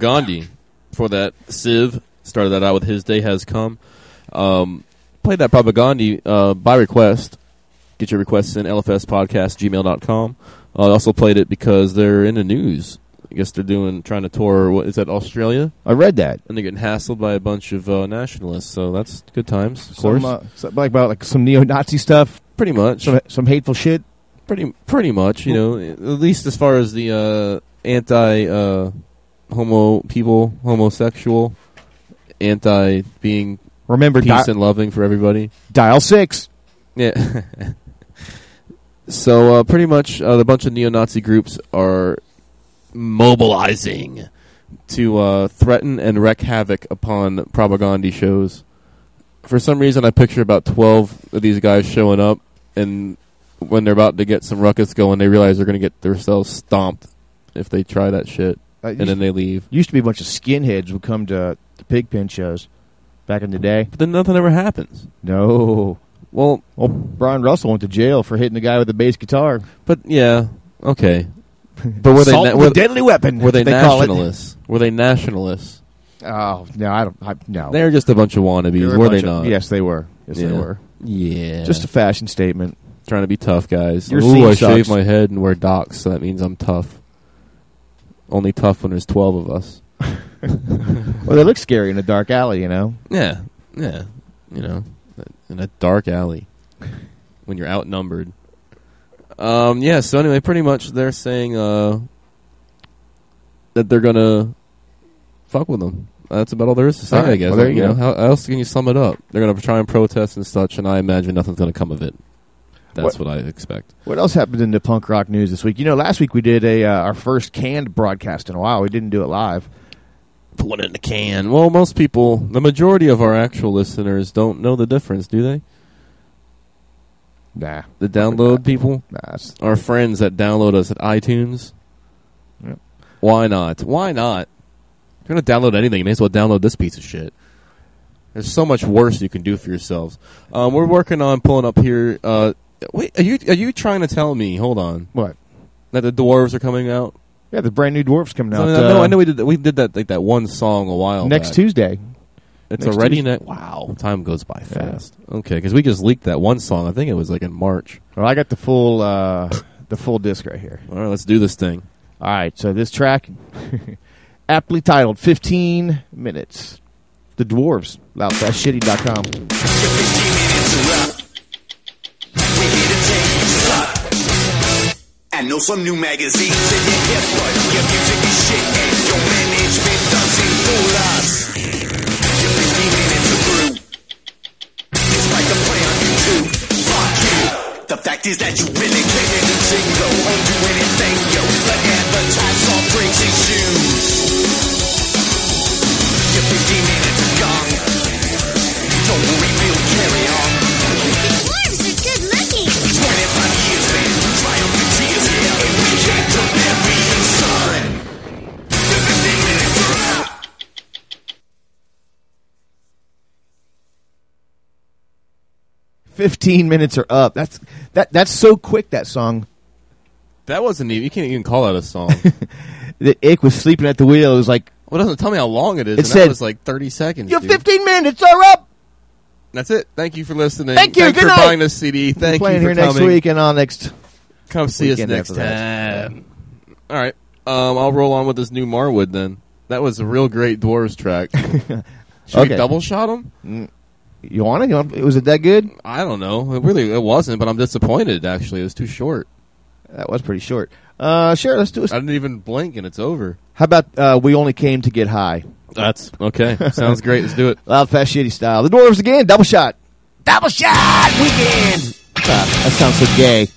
Propagandhi. for that, Civ started that out with His Day Has Come. Um, played that Propagandhi uh, by request. Get your requests in lfspodcast gmail.com. I uh, also played it because they're in the news. I guess they're doing trying to tour. What is that? Australia. I read that, and they're getting hassled by a bunch of uh, nationalists. So that's good times, of Some, course. uh, some- like about like some neo-Nazi stuff. Pretty much. Some, some hateful shit. Pretty pretty much. You know, at least as far as the uh, anti uh, homo people, homosexual, anti being Remember, peace and loving for everybody. Dial six. Yeah. [laughs] so uh, pretty much, uh, the bunch of neo-Nazi groups are mobilizing to uh, threaten and wreak havoc upon Propagandhi shows. For some reason, I picture about twelve of these guys showing up, and when they're about to get some ruckus going, they realize they're going to get themselves stomped if they try that shit, Uh, and then they leave. Used to be a bunch of skinheads would come to the Pigpen shows back in the day. But then nothing ever happens. No. Well, well, Brian Russell went to jail for hitting the guy with the bass guitar. But yeah, okay. [laughs] But were they with were deadly weapon, Were they, they nationalists? Were they nationalists? Oh no, I don't. I, no, They're just a bunch of wannabes. Were were they of- not? yes, they were. Yes, they were. Yeah, Just a fashion statement. trying to be tough, guys. Your Ooh, I sucks. shave my head and wear docks, so that means I'm tough. Only tough when there's twelve of us. [laughs] Well, they look scary in a dark alley, you know. Yeah, yeah. You know, in a dark alley when you're outnumbered. Um, yeah. So anyway, pretty much they're saying uh, that they're gonna fuck with them. That's about all there is to say, right. I guess. Well, there Like, you know, how how else can you sum it up? They're gonna try and protest and such, and I imagine nothing's gonna come of it. That's what, I expect. What else happened in the punk rock news this week? You know, last week we did a uh, our first canned broadcast in a while. We didn't do it live. Put one in the can. Well, most people, the majority of our actual listeners, don't know the difference, do they? Nah. The download people? Nah. Our friends that download us at iTunes? Yep. Why not? Why not? If you're going to download anything, you may as well download this piece of shit. There's so much worse you can do for yourselves. Um, we're working on pulling up here. Uh, wait, are you are you trying to tell me? Hold on. What? That the Dwarves are coming out? Yeah, the brand new Dwarves coming out. no, uh, I know we did that, we did that like that one song a while next back. Tuesday. It's Next already Tuesday. next. Wow, time goes by fast. Okay, because we just leaked that one song. I think it was like in March. Well, I got the full uh, the full disc right here. All right, let's do this thing. All right, so this track, [laughs] aptly titled "15 Minutes," the Dwarves, loudfastshitty.com. I know some new magazines and yeah, guess what? Your music is shit and your management doesn't fool us. You're 15 minutes through. Despite the play on YouTube, fuck you. The fact is that you really can't even sing, go home do anything, yo. But advertise all crazy shoes. Your 15 minutes 15 minutes are up. That's that that's so quick that song. That wasn't even you can't even call that a song. [laughs] the Ick was sleeping at the wheel. It was like Well, it doesn't tell me how long it is. It said, was like 30 seconds. Your have 15 minutes are up. That's it. Thank you for listening. Thank you. For buying this CD. Thank you for here coming. next week and on next Come see us next time. All right. Um, I'll roll on with this new Marwood then. That was a real great Dwarves track. [laughs] Should okay. we double shot him? Mm. You want it? You want, was it that good? I don't know. It really it wasn't, but I'm disappointed. Actually, it was too short. That was pretty short. Uh, sure. Let's do it. I didn't even blink, and it's over. How about uh, we only came to get high? That's okay. Sounds great. Let's do it. [laughs] Loud, fast, shitty style. The Dwarves again. Double shot. Double shot weekend. Ah, that sounds so gay.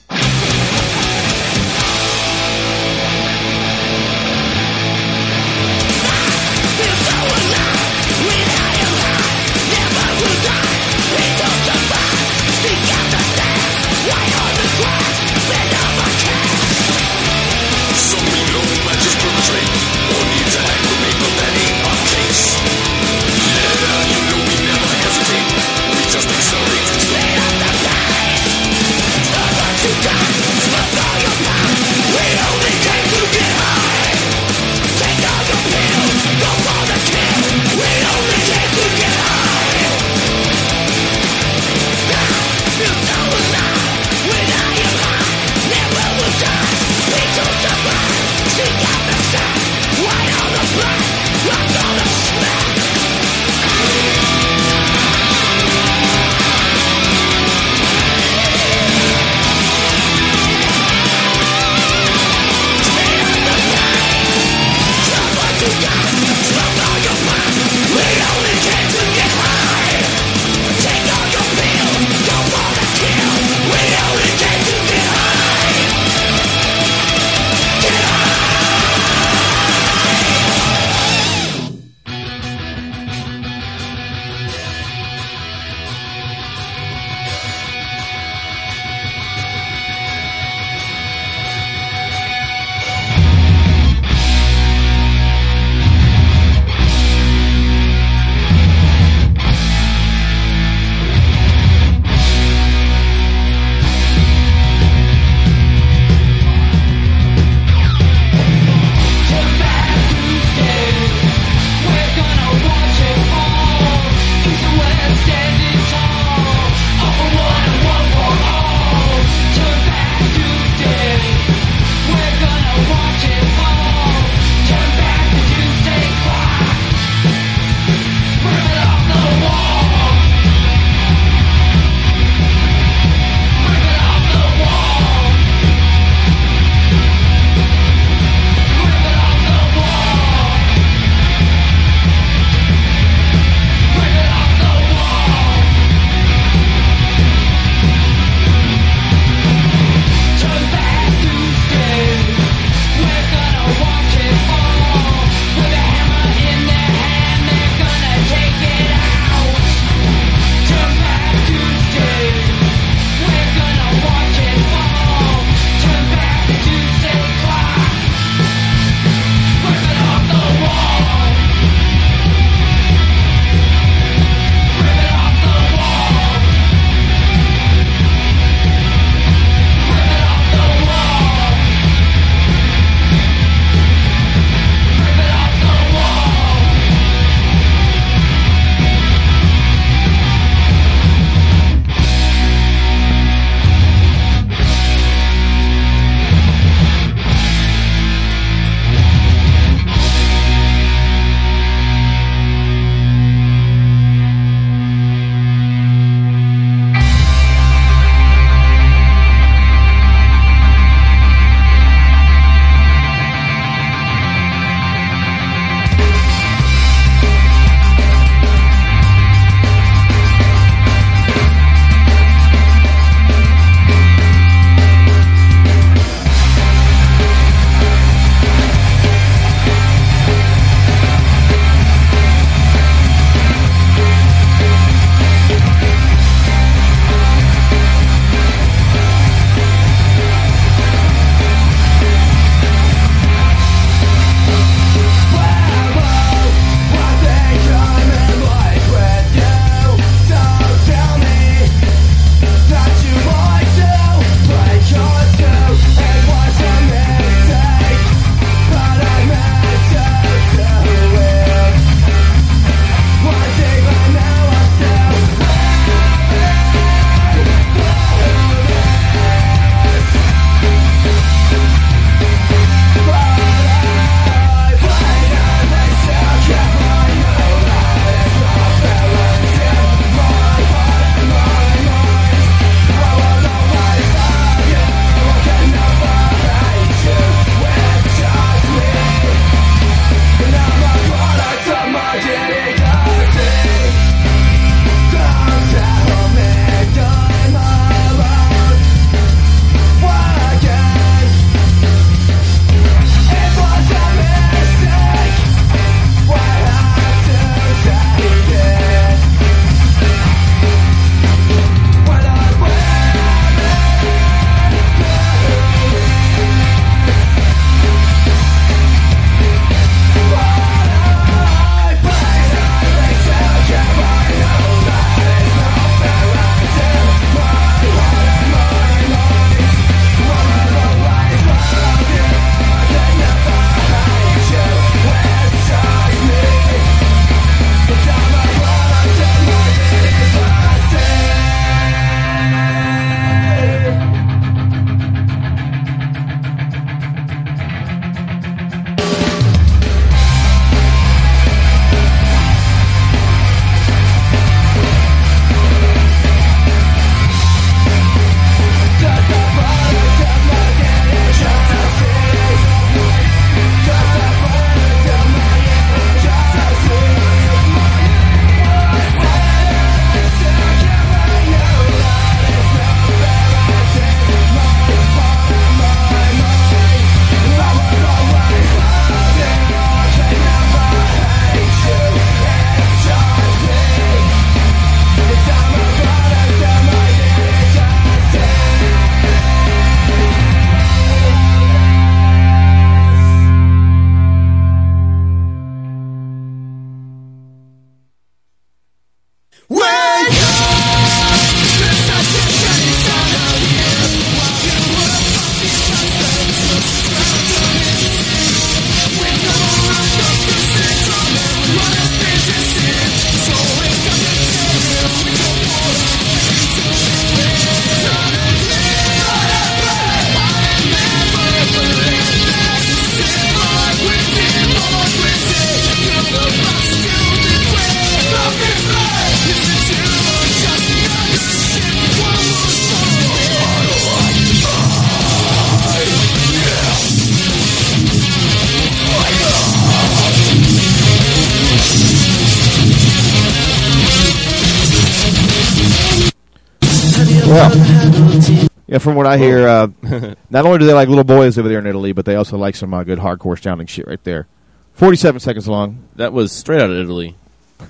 From what I hear, uh, [laughs] not only do they like little boys over there in Italy, but they also like some uh, good hardcore sounding shit right there. 47 seconds long. That was straight out of Italy.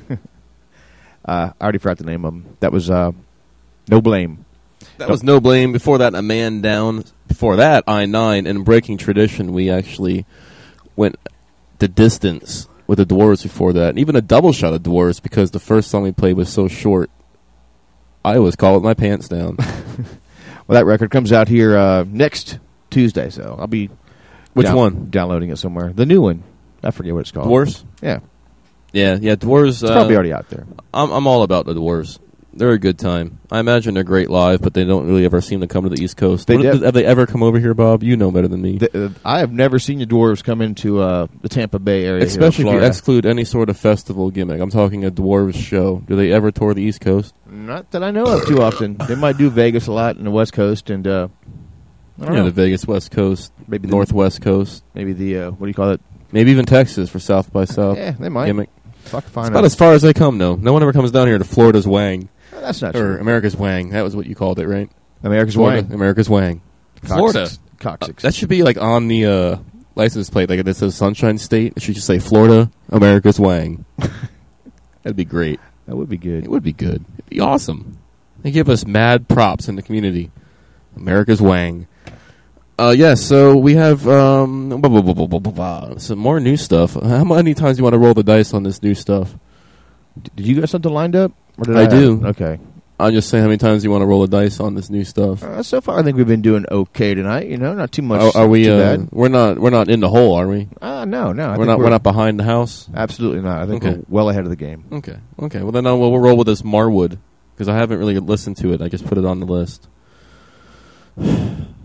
[laughs] Uh, I already forgot the name of them. That was uh, No Blame. That was No Blame. Before that, A Man Down. Before that, I-9. And breaking tradition, we actually went the distance with the Dwarves before that. And even a double shot of Dwarves because the first song we played was so short. I was calling my pants down. [laughs] Well, that record comes out here uh, next Tuesday, so I'll be Which one? Downloading it somewhere. The new one. I forget what it's called. Dwarves? Yeah. Yeah, yeah, Dwarves. It's probably already out there. I'm, I'm all about the Dwarves. They're a good time. I imagine they're great live, but they don't really ever seem to come to the East Coast. They What- have they ever come over here, Bob? You know better than me. The, uh, I have never seen the Dwarves come into uh, the Tampa Bay area. Especially if you exclude any sort of festival gimmick. I'm talking a Dwarves show. Do they ever tour the East Coast? Not that I know of too often. They might do Vegas a lot in the West Coast and uh, I don't Yeah, know. the Vegas West Coast, Maybe the- Northwest Coast, maybe the uh, what do you call it? maybe even Texas for South by South. Yeah, they might. Gimmick. Fuck, It's fine. about as far as they come, though. No one ever comes down here to Florida's Wang. That's not or true. America's Wang. That was what you called it, right? America's Florida, Wang. America's Wang. Coccyx. Florida. Coccyx. That should be like on the uh, license plate, like it says Sunshine State. It should just say Florida, America's Wang. [laughs] That'd be great. That would be good. It would be good. It'd be awesome. They give us mad props in the community. America's Wang. Uh, yes, so we have um, blah, blah, blah, blah, blah, blah, blah. some more new stuff. How many times do you want to roll the dice on this new stuff? Did you got something lined up? I I, do. Okay. I'm just saying how many times you want to roll the dice on this new stuff. Uh, so far, I think we've been doing okay tonight. You know, not too much. Are, are we? Too Uh, bad. we're not. We're not in the hole, are we? Uh, no, no. I we're not. We're, not behind the house. Absolutely not. I think Okay. we're well ahead of the game. Okay. Okay. Well, then uh, we'll, we'll roll with this Marwood because I haven't really listened to it. I just put it on the list. [sighs] All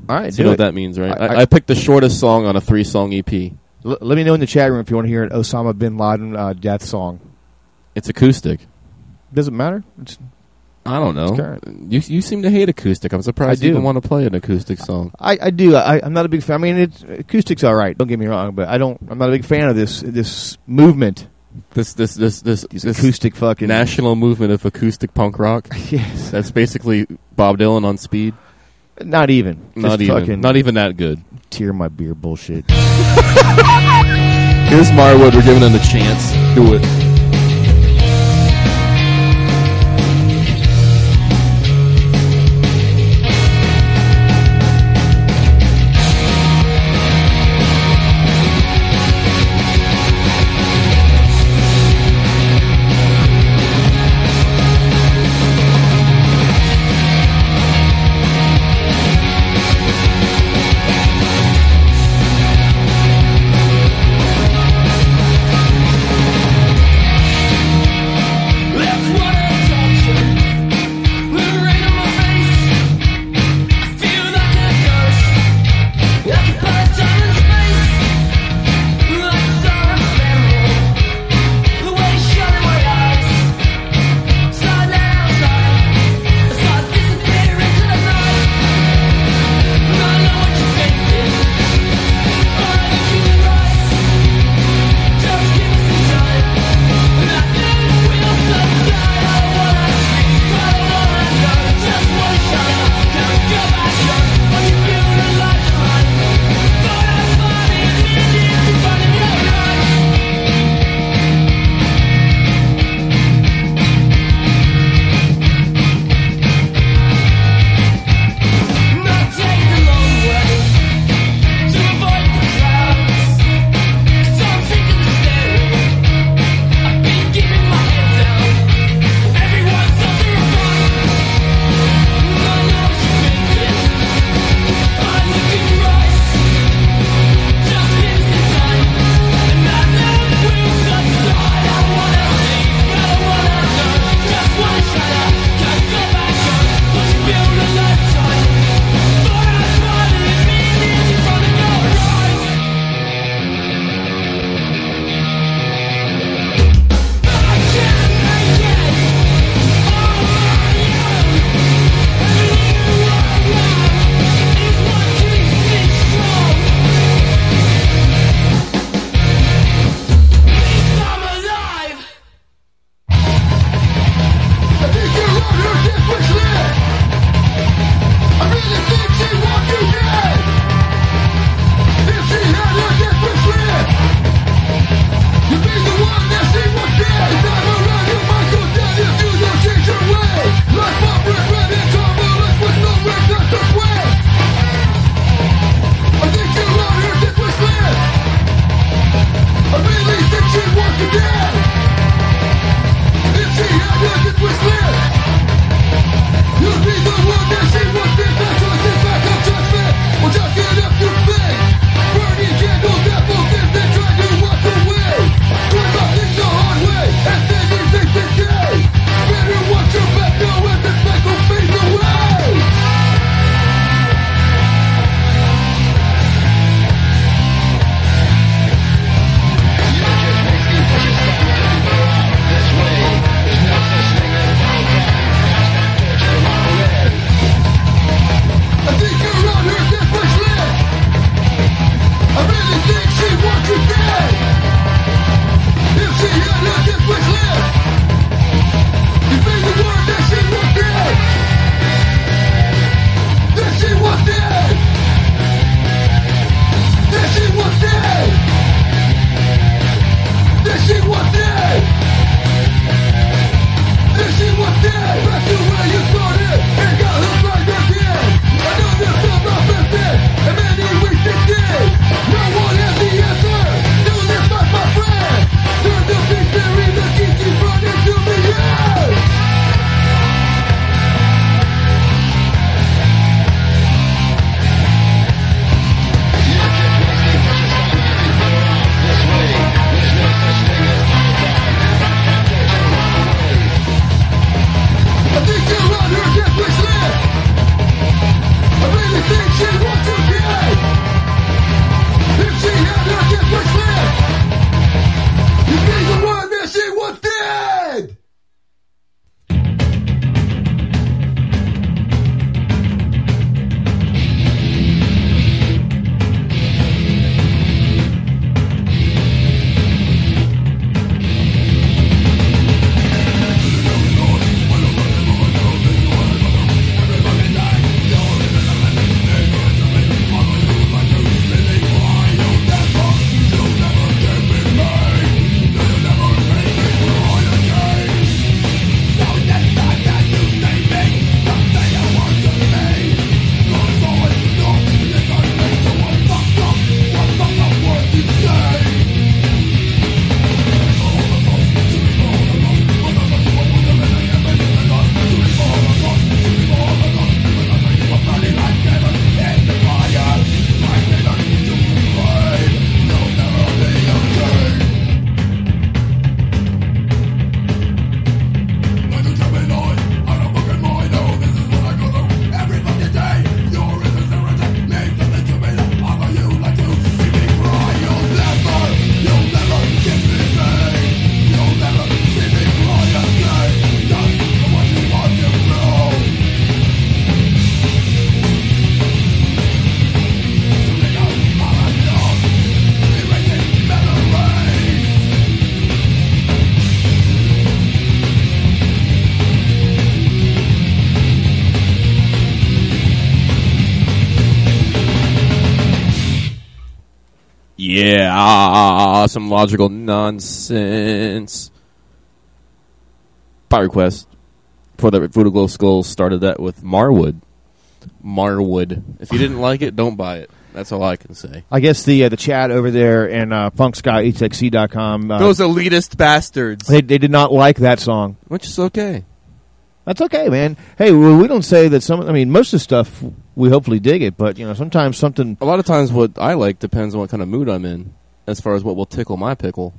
right, So you know it. what that means, right? I- I, I- I picked the shortest song on a three-song EP. L- let me know in the chat room if you want to hear an Osama bin Laden uh, death song. It's acoustic. Doesn't matter. It's, I don't know. It's. You you seem to hate acoustic. I'm surprised I you do. even want to play an acoustic song. I, I do. I, I'm not a big fan. I mean, it's, acoustic's all right. Don't get me wrong, but I don't. I'm not a big fan of this this movement. This this this this, These this acoustic fucking national movement of acoustic punk rock. [laughs] Yes. That's basically Bob Dylan on speed. Not even. Not Just even. Not even that good. tear my beer bullshit. [laughs] Here's Marwood. We're giving him a chance. Do it. Yeah, ah, some logical nonsense. By request for the Voodoo Glow Skulls started that with Marwood. Marwood. If you didn't like it, don't buy it. That's all I can say. I guess the uh, the chat over there and uh, punkscotthxc.com. Uh, Those elitist bastards. They, they did not like that song. Which is okay. That's okay, man. Hey, well, we don't say that some. I mean, most of the stuff we hopefully dig it, but you know, sometimes something. A lot of times, what I like depends on what kind of mood I'm in, as far as what will tickle my pickle.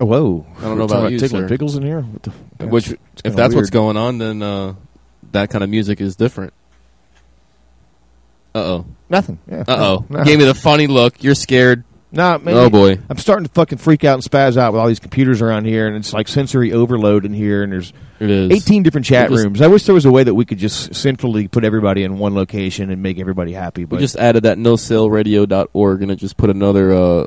Oh, whoa! I don't We're know talking about you, tickling sir. pickles in here. What the, that's- Which, it's if kinda that's what's going on, then uh, that kind of music is different. Uh oh. Nothing. Yeah. Uh oh. No. Gave me [laughs] the funny look. You're scared. No, man, Oh boy. I'm starting to fucking freak out and spaz out with all these computers around here, and it's like sensory overload in here, and there's 18 different chat just- rooms. I wish there was a way that we could just centrally put everybody in one location and make everybody happy. We just added that nosaleradio.org and it just put another uh,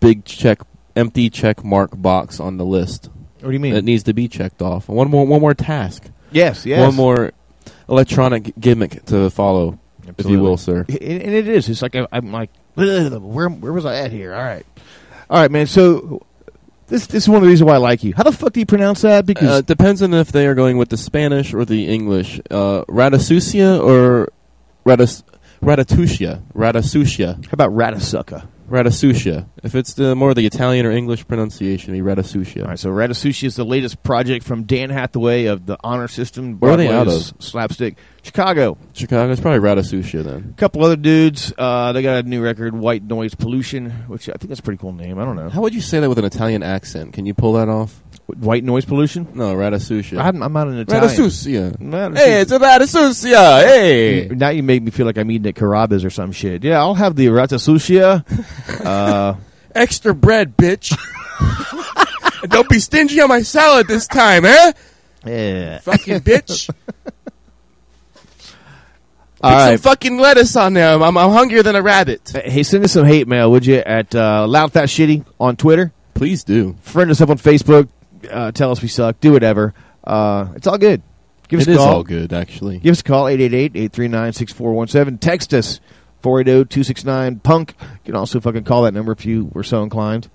big check, empty check mark box on the list. What do you mean? That needs to be checked off. One more, one more task. Yes, yes. One more electronic gimmick to follow, if you will, sir. and it is. It's like I'm like, "Ugh, where where was I at here? All right, all right, man. So this this is one of the reasons why I like you. How the fuck do you pronounce that? Because Uh, it depends on if they are going with the Spanish or the English. Uh, Ratasusia or Ratas, Ratatusia? Ratasusia. how about Ratasuka? Ratasusia. If it's the more the Italian or English pronunciation, it'd be. All right, so Ratasushi is the latest project from Dan Hathaway of the Honor System. Where are they out Broadway's Slapstick, Chicago. Chicago is probably Ratasusia then. A couple other dudes. Uh, they got a new record, White Noise Pollution, which I think that's a pretty cool name. I don't know. How would you say that with an Italian accent? Can you pull that off? White Noise Pollution? No, Ratasusia. I'm, I'm not an Italian. Ratasusia. Hey, it's a Ratasusia. Hey. Now you make me feel like I'm eating at Carrabba's or some shit. Yeah, I'll have the Ratasusia. uh, [laughs] Extra bread, bitch. [laughs] Don't be stingy on my salad this time, eh? yeah. Fucking [laughs] bitch. All Put some right. fucking lettuce on there. I'm, I'm hungrier than a rabbit. Hey, send us some hate mail, would you, at uh, Loud Fat Shitty on Twitter. Please do. Friend us up on Facebook. Uh, tell us we suck. Do whatever. Uh, it's all good. Give us It a is call. all good, actually. Give us a call, 888-839-6417. Text us, 480-269-PUNK. You can also fucking call that number if you were so inclined.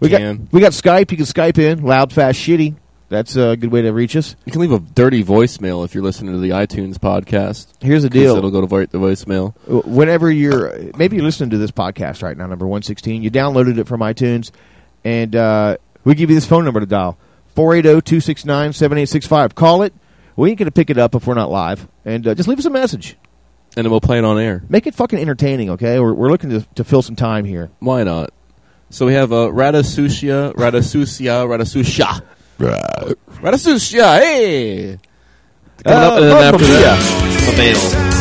We can. got we got Skype. You can Skype in. Loud, fast, shitty. That's a good way to reach us. You can leave a dirty voicemail if you're listening to the iTunes podcast. Here's the deal. It'll go to vo- the voicemail. Whenever you're, maybe you're listening to this podcast right now, number 116. You downloaded it from iTunes, and uh, we give you this phone number to dial, 480-269-7865. Call it. We ain't going to pick it up if we're not live. And uh, just leave us a message. And then we'll play it on air. Make it fucking entertaining, okay? We're, we're looking to, to fill some time here. Why not? So we have uh, Ratasusia, Ratasusia, Ratasusia. Ratasusia, hey! Coming up, and then after that, the mail.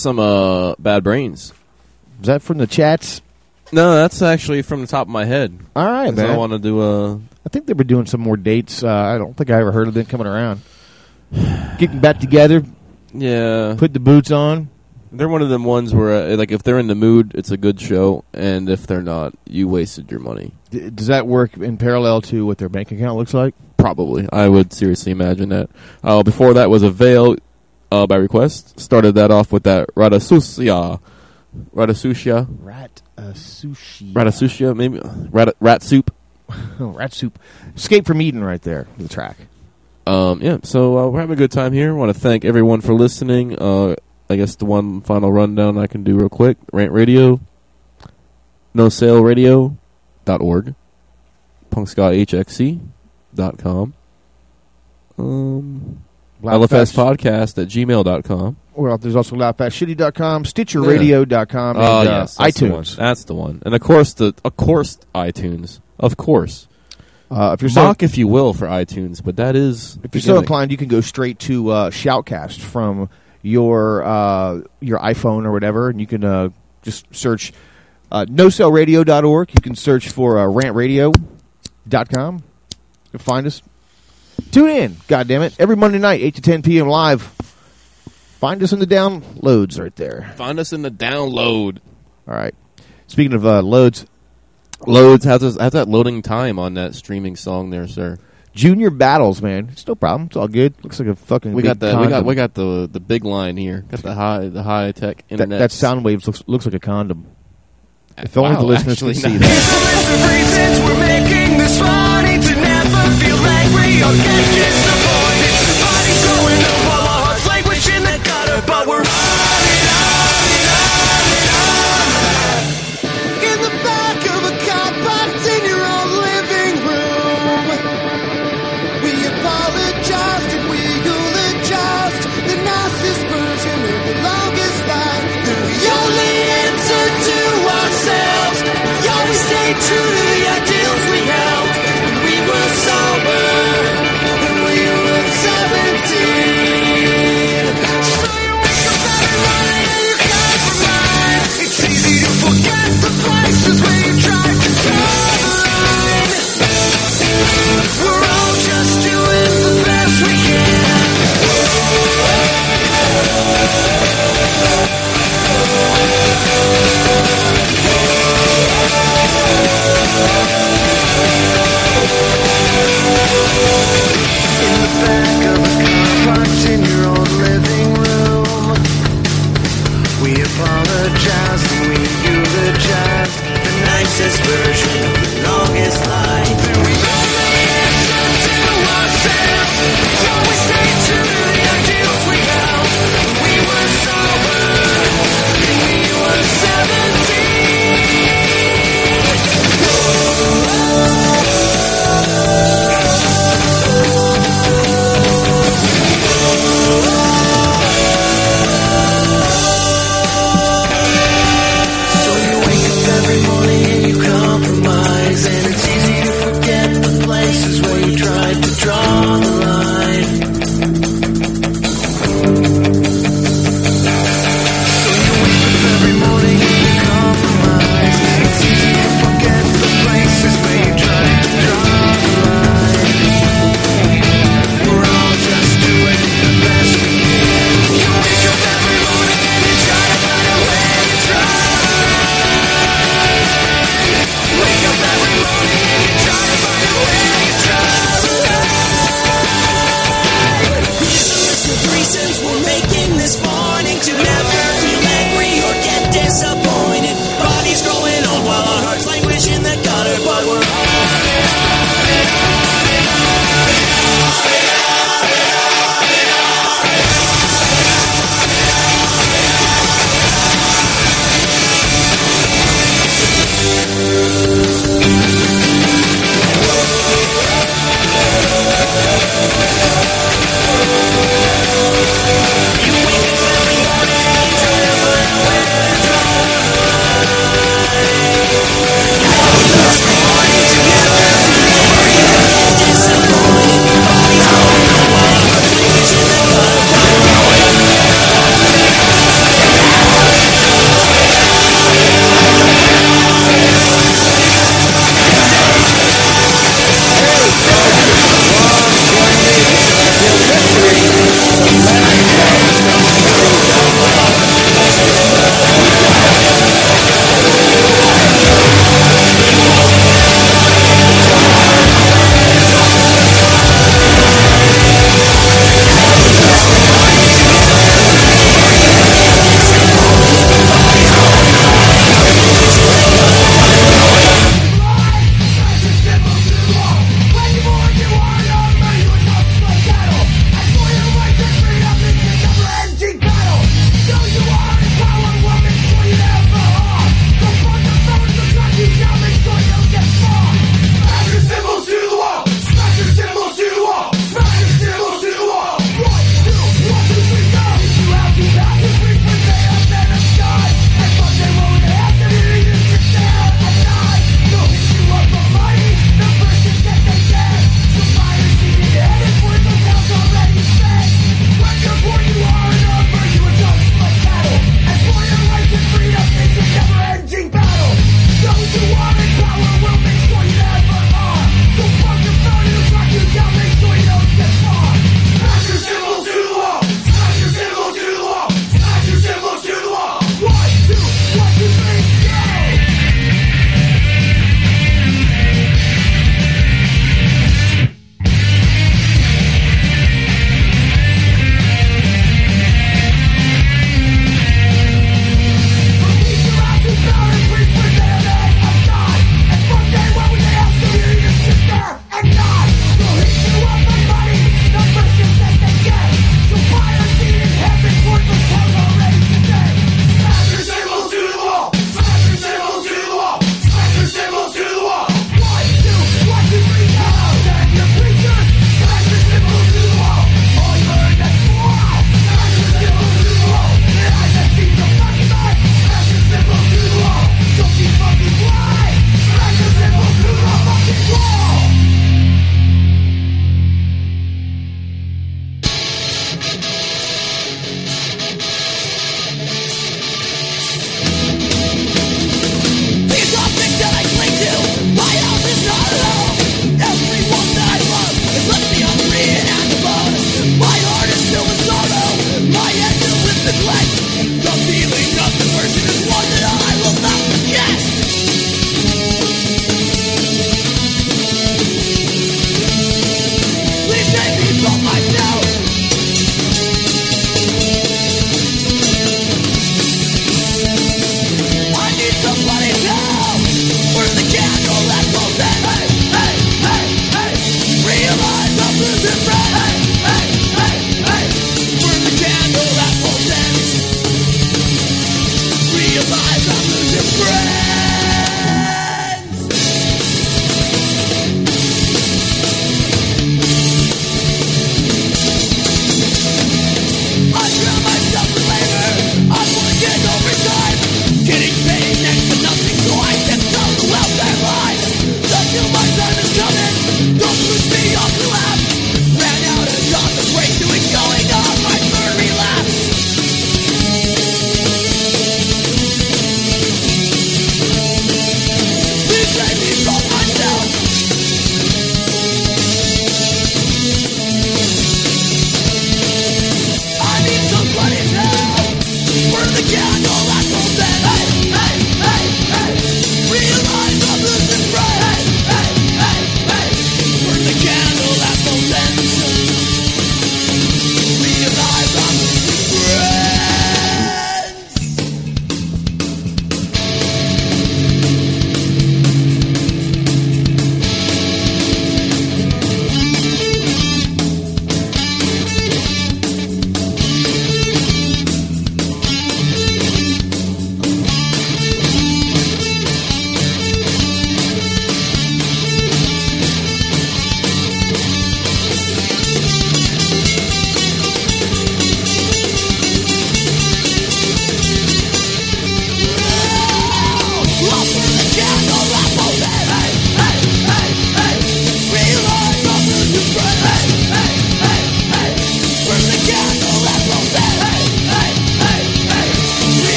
Some uh, Bad Brains. Is that from the chats? No, that's actually from the top of my head. All right, man. I want to do a. I think they were doing some more dates. Uh, I don't think I ever heard of them coming around. Getting back together, Yeah. put the boots on. They're one of them ones where, uh, like, if they're in the mood, it's a good show, and if they're not, you wasted your money. D- does that work in parallel to what their bank account looks like? Probably. I would seriously imagine that. Uh, before that was Avail uh, by request. Started that off with that Ratasusia. Ratasusia. Rat uh, sushi. Ratasusia, maybe? Rat, rat soup. [laughs] Rat soup. Escape from Eden right there, the track. Um, yeah, so uh, we're having a good time here. want to thank everyone for listening. Uh, I guess the one final rundown I can do real quick. Rant Radio, No Sale Radio dot org, punkscotthxc dot com, um, LFS Podcast at gmail dot com. Well, there's also loudfastshitty.com, Yeah. StitcherRadio.com, and Oh, uh, yes, that's the iTunes. That's the one. And of course, the of course iTunes. Of course. Uh, if you're so- Mock, if you will, for iTunes, but that is If you're so inclined, you can go straight to uh, Shoutcast from your uh, your iPhone or whatever, and you can uh, just search uh, NoSaleRadio.org. You can search for uh, RantRadio.com. You can find us. Tune in, God damn it! Every Monday night, 8 to 10 p.m. live. Find us in the downloads right there. Find us in the download. All right. Speaking of uh, loads, Loads how's, this, how's that loading time on that streaming song there, sir? Junior Battles, man. It's no problem. It's all good. Looks like a fucking. We big got the we got we got the the big line here. Got the high the high tech that, internet. that sound waves looks looks like a condom. If only Wow, the listeners could actually, see no. that. Feel angry or This version of the longest line.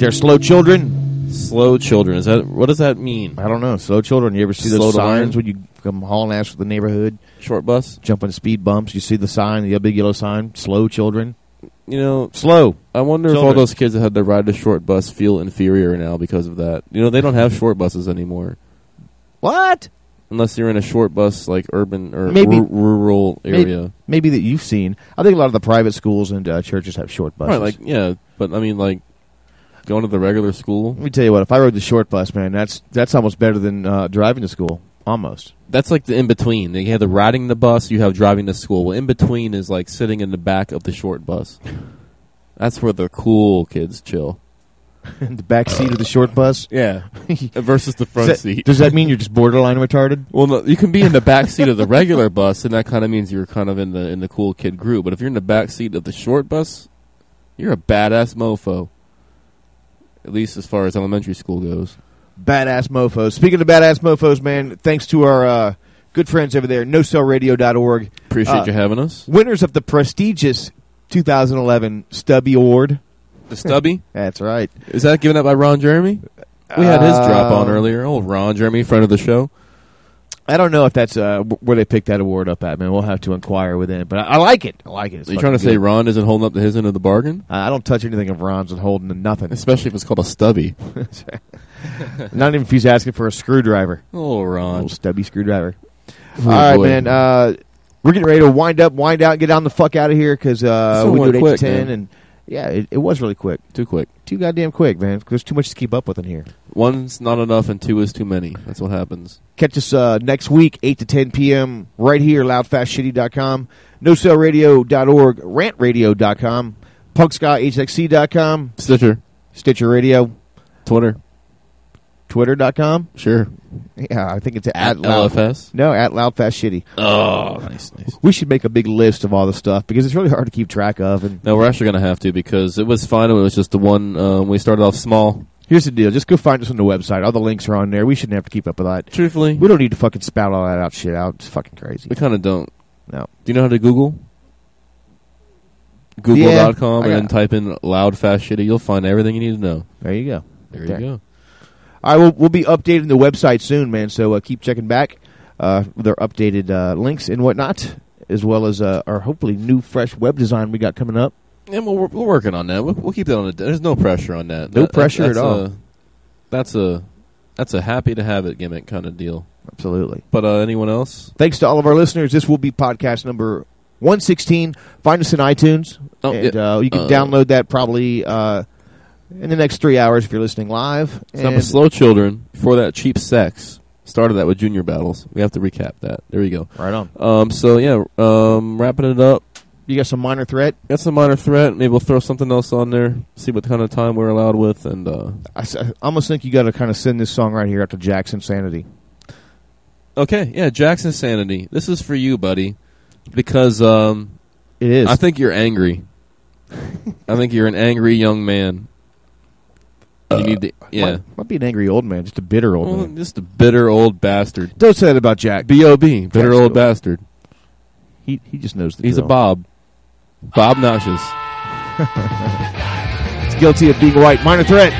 There, Slow Children. Slow Children. Is that what does that mean? I don't know. Slow Children. You ever see Slow those signs learn? when you come hauling ass for the neighborhood? Short bus. Jumping speed bumps. You see the sign, the big yellow sign, Slow Children. You know, Slow. I wonder if all those kids that had to ride the short bus feel inferior now because of that. You know, they don't have short buses anymore. What? Unless you're in a short bus, like urban or Maybe- ru- rural Maybe, area. maybe that you've seen. I think a lot of the private schools and uh, churches have short buses. Right, like yeah, but I mean, like going to the regular school. Let me tell you what. If I rode the short bus, man, that's that's almost better than uh, driving to school. Almost. That's like the in between. You have the riding the bus, you have driving to school. Well, in between is like sitting in the back of the short bus. That's where the cool kids chill. [laughs] the back seat of the short bus. Yeah, [laughs] versus the front that, seat. Does that mean you're just borderline retarded? Well, no, you can be in the back seat of the regular bus, and that kind of means you're kind of in the in the cool kid group. But if you're in the back seat of the short bus, you're a badass mofo. At least as far as elementary school goes. Badass mofos. Speaking of badass mofos, man, thanks to our uh, good friends over there, NoSaleRadio.org. Appreciate Uh, you having us. Winners of the prestigious 2011 Stubby Award. The Stubby? [laughs] That's right. Is that given up by Ron Jeremy? We had his drop on Uh, earlier. Oh, Ron Jeremy, friend of the show. I don't know if that's uh, where they picked that award up at, man. We'll have to inquire with them. But I, I like it. I like it. It's Are you trying to fucking say. Ron isn't holding up to his end of the bargain? I I don't touch anything of Ron's and holding to nothing. Especially if it's called a stubby. [laughs] Not even if he's asking for a screwdriver. Oh, Ron. Stubby screwdriver. Oh, All right, boy. man. Uh, we're getting ready to wind up, wind out, get on the fuck out of here because uh, So we do it 8 to 10. man. And yeah, it, it was really quick. Too quick. Too goddamn quick, man. There's too much to keep up with in here. One's not enough and two is too many. That's what happens. Catch us uh, next week, 8 to 10 p.m. right here, loudfastshitty.com, NoSaleRadio.org, rantradio.com, punkscotthxc.com, Stitcher, Stitcher Radio, Twitter, Twitter.com. Sure. Yeah, I think it's at, At Loud- LFS? No, at Loudfastshitty. Oh, nice, nice. We should make a big list of all the stuff because it's really hard to keep track of. And No, we're actually going to have to because it was fun. It was just the one, um, we started off small. Here's the deal. Just go find us on the website. All the links are on there. We shouldn't have to keep up with that. Truthfully. We don't need to fucking spout all that out shit out. It's fucking crazy. We kind of don't. No. Do you know how to Google? Yeah, Google.com I and type in loud, fast, shitty. You'll find everything you need to know. There you go. There There. you go. All right, we'll, be updating the website soon, man. So uh, keep checking back uh, our updated uh, links and whatnot, as well as uh, our hopefully new, fresh web design we got coming up. Yeah, we're, we're working on that. We'll, we'll keep that on. The, there's no pressure on that. No That- pressure that's at all. A, that's a that's a happy to have it gimmick kind of deal. Absolutely. But uh, anyone else? Thanks to all of our listeners. This will be podcast number 116. Find us in iTunes. Oh, and yeah. uh, you can Uh, download that probably uh, in the next three hours if you're listening live. With slow children. Before that, cheap sex started that with junior battles. We have to recap that. There you go. Right on. Um. So yeah. Um. Wrapping it up. You got some minor threat? Got some minor threat. Maybe we'll throw something else on there. See what kind of time we're allowed with, and uh, I, I almost think you got to kind of send this song right here after Jackson Sanity. Okay, yeah, Jackson Sanity. This is for you, buddy, because um, it is. I think you're angry. I think you're an angry young man. Uh, you need to, yeah, Might, might be an angry old man, just a bitter old Well, man. just a bitter old bastard. Don't say that about Jack. B.O.B. Bitter Jack's old cool. bastard. He he just knows the He's a. Bob. Bob Notches. [laughs] He's guilty of being white. Minor threat.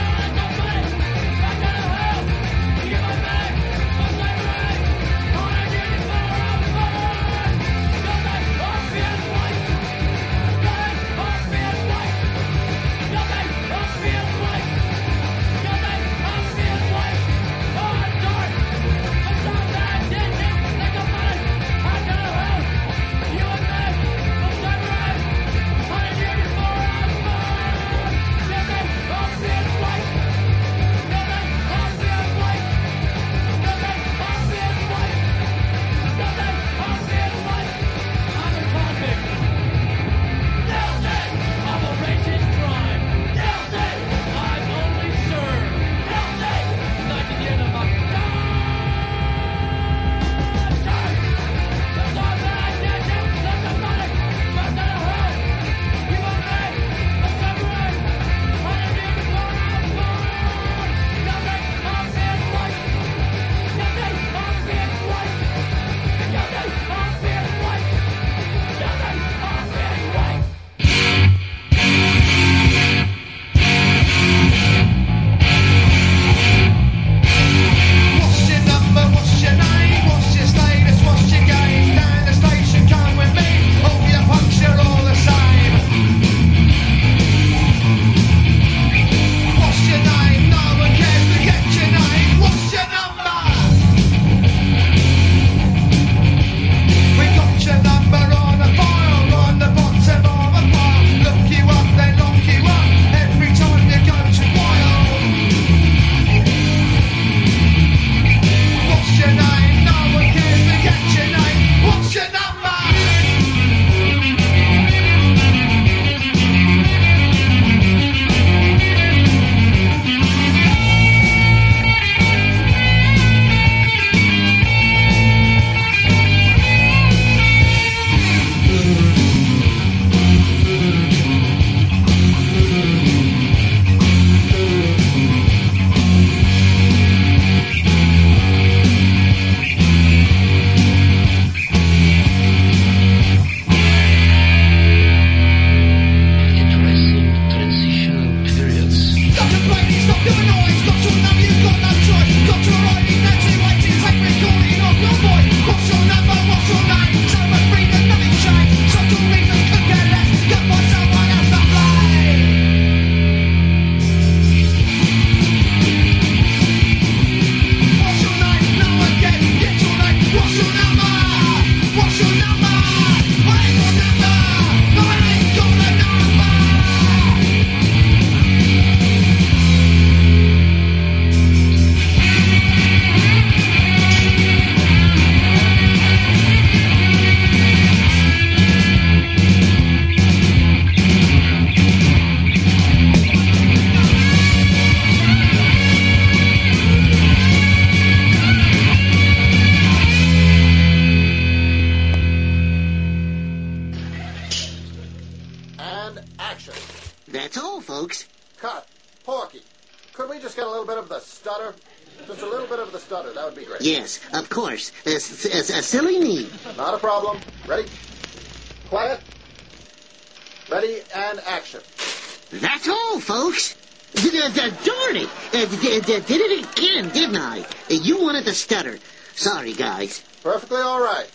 Did it again, didn't I? You wanted to stutter. Sorry, guys. Perfectly all right.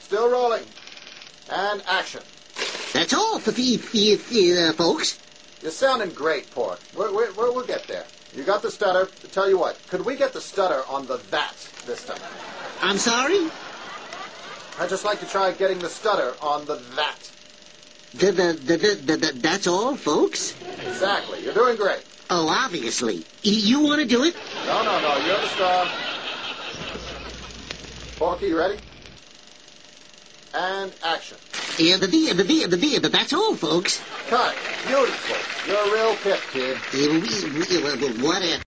Still rolling. And action. That's all, f- f- f- uh, folks. You're sounding great, Pork. We're, we're, we're, we'll get there. You got the stutter. Tell you what, could we get the stutter on the that this time? I'm sorry? I'd just like to try getting the stutter on the that. D- d- d- d- d- d- that's all, folks? Exactly. You're doing great. Oh, obviously. You want to do it? No, no, no. You're the star. Porky, you ready? And action. Yeah, the, the, the, the, the, the, that's all, folks. Cut. Beautiful. You're a real pip, kid. Uh, we- we- uh, What a...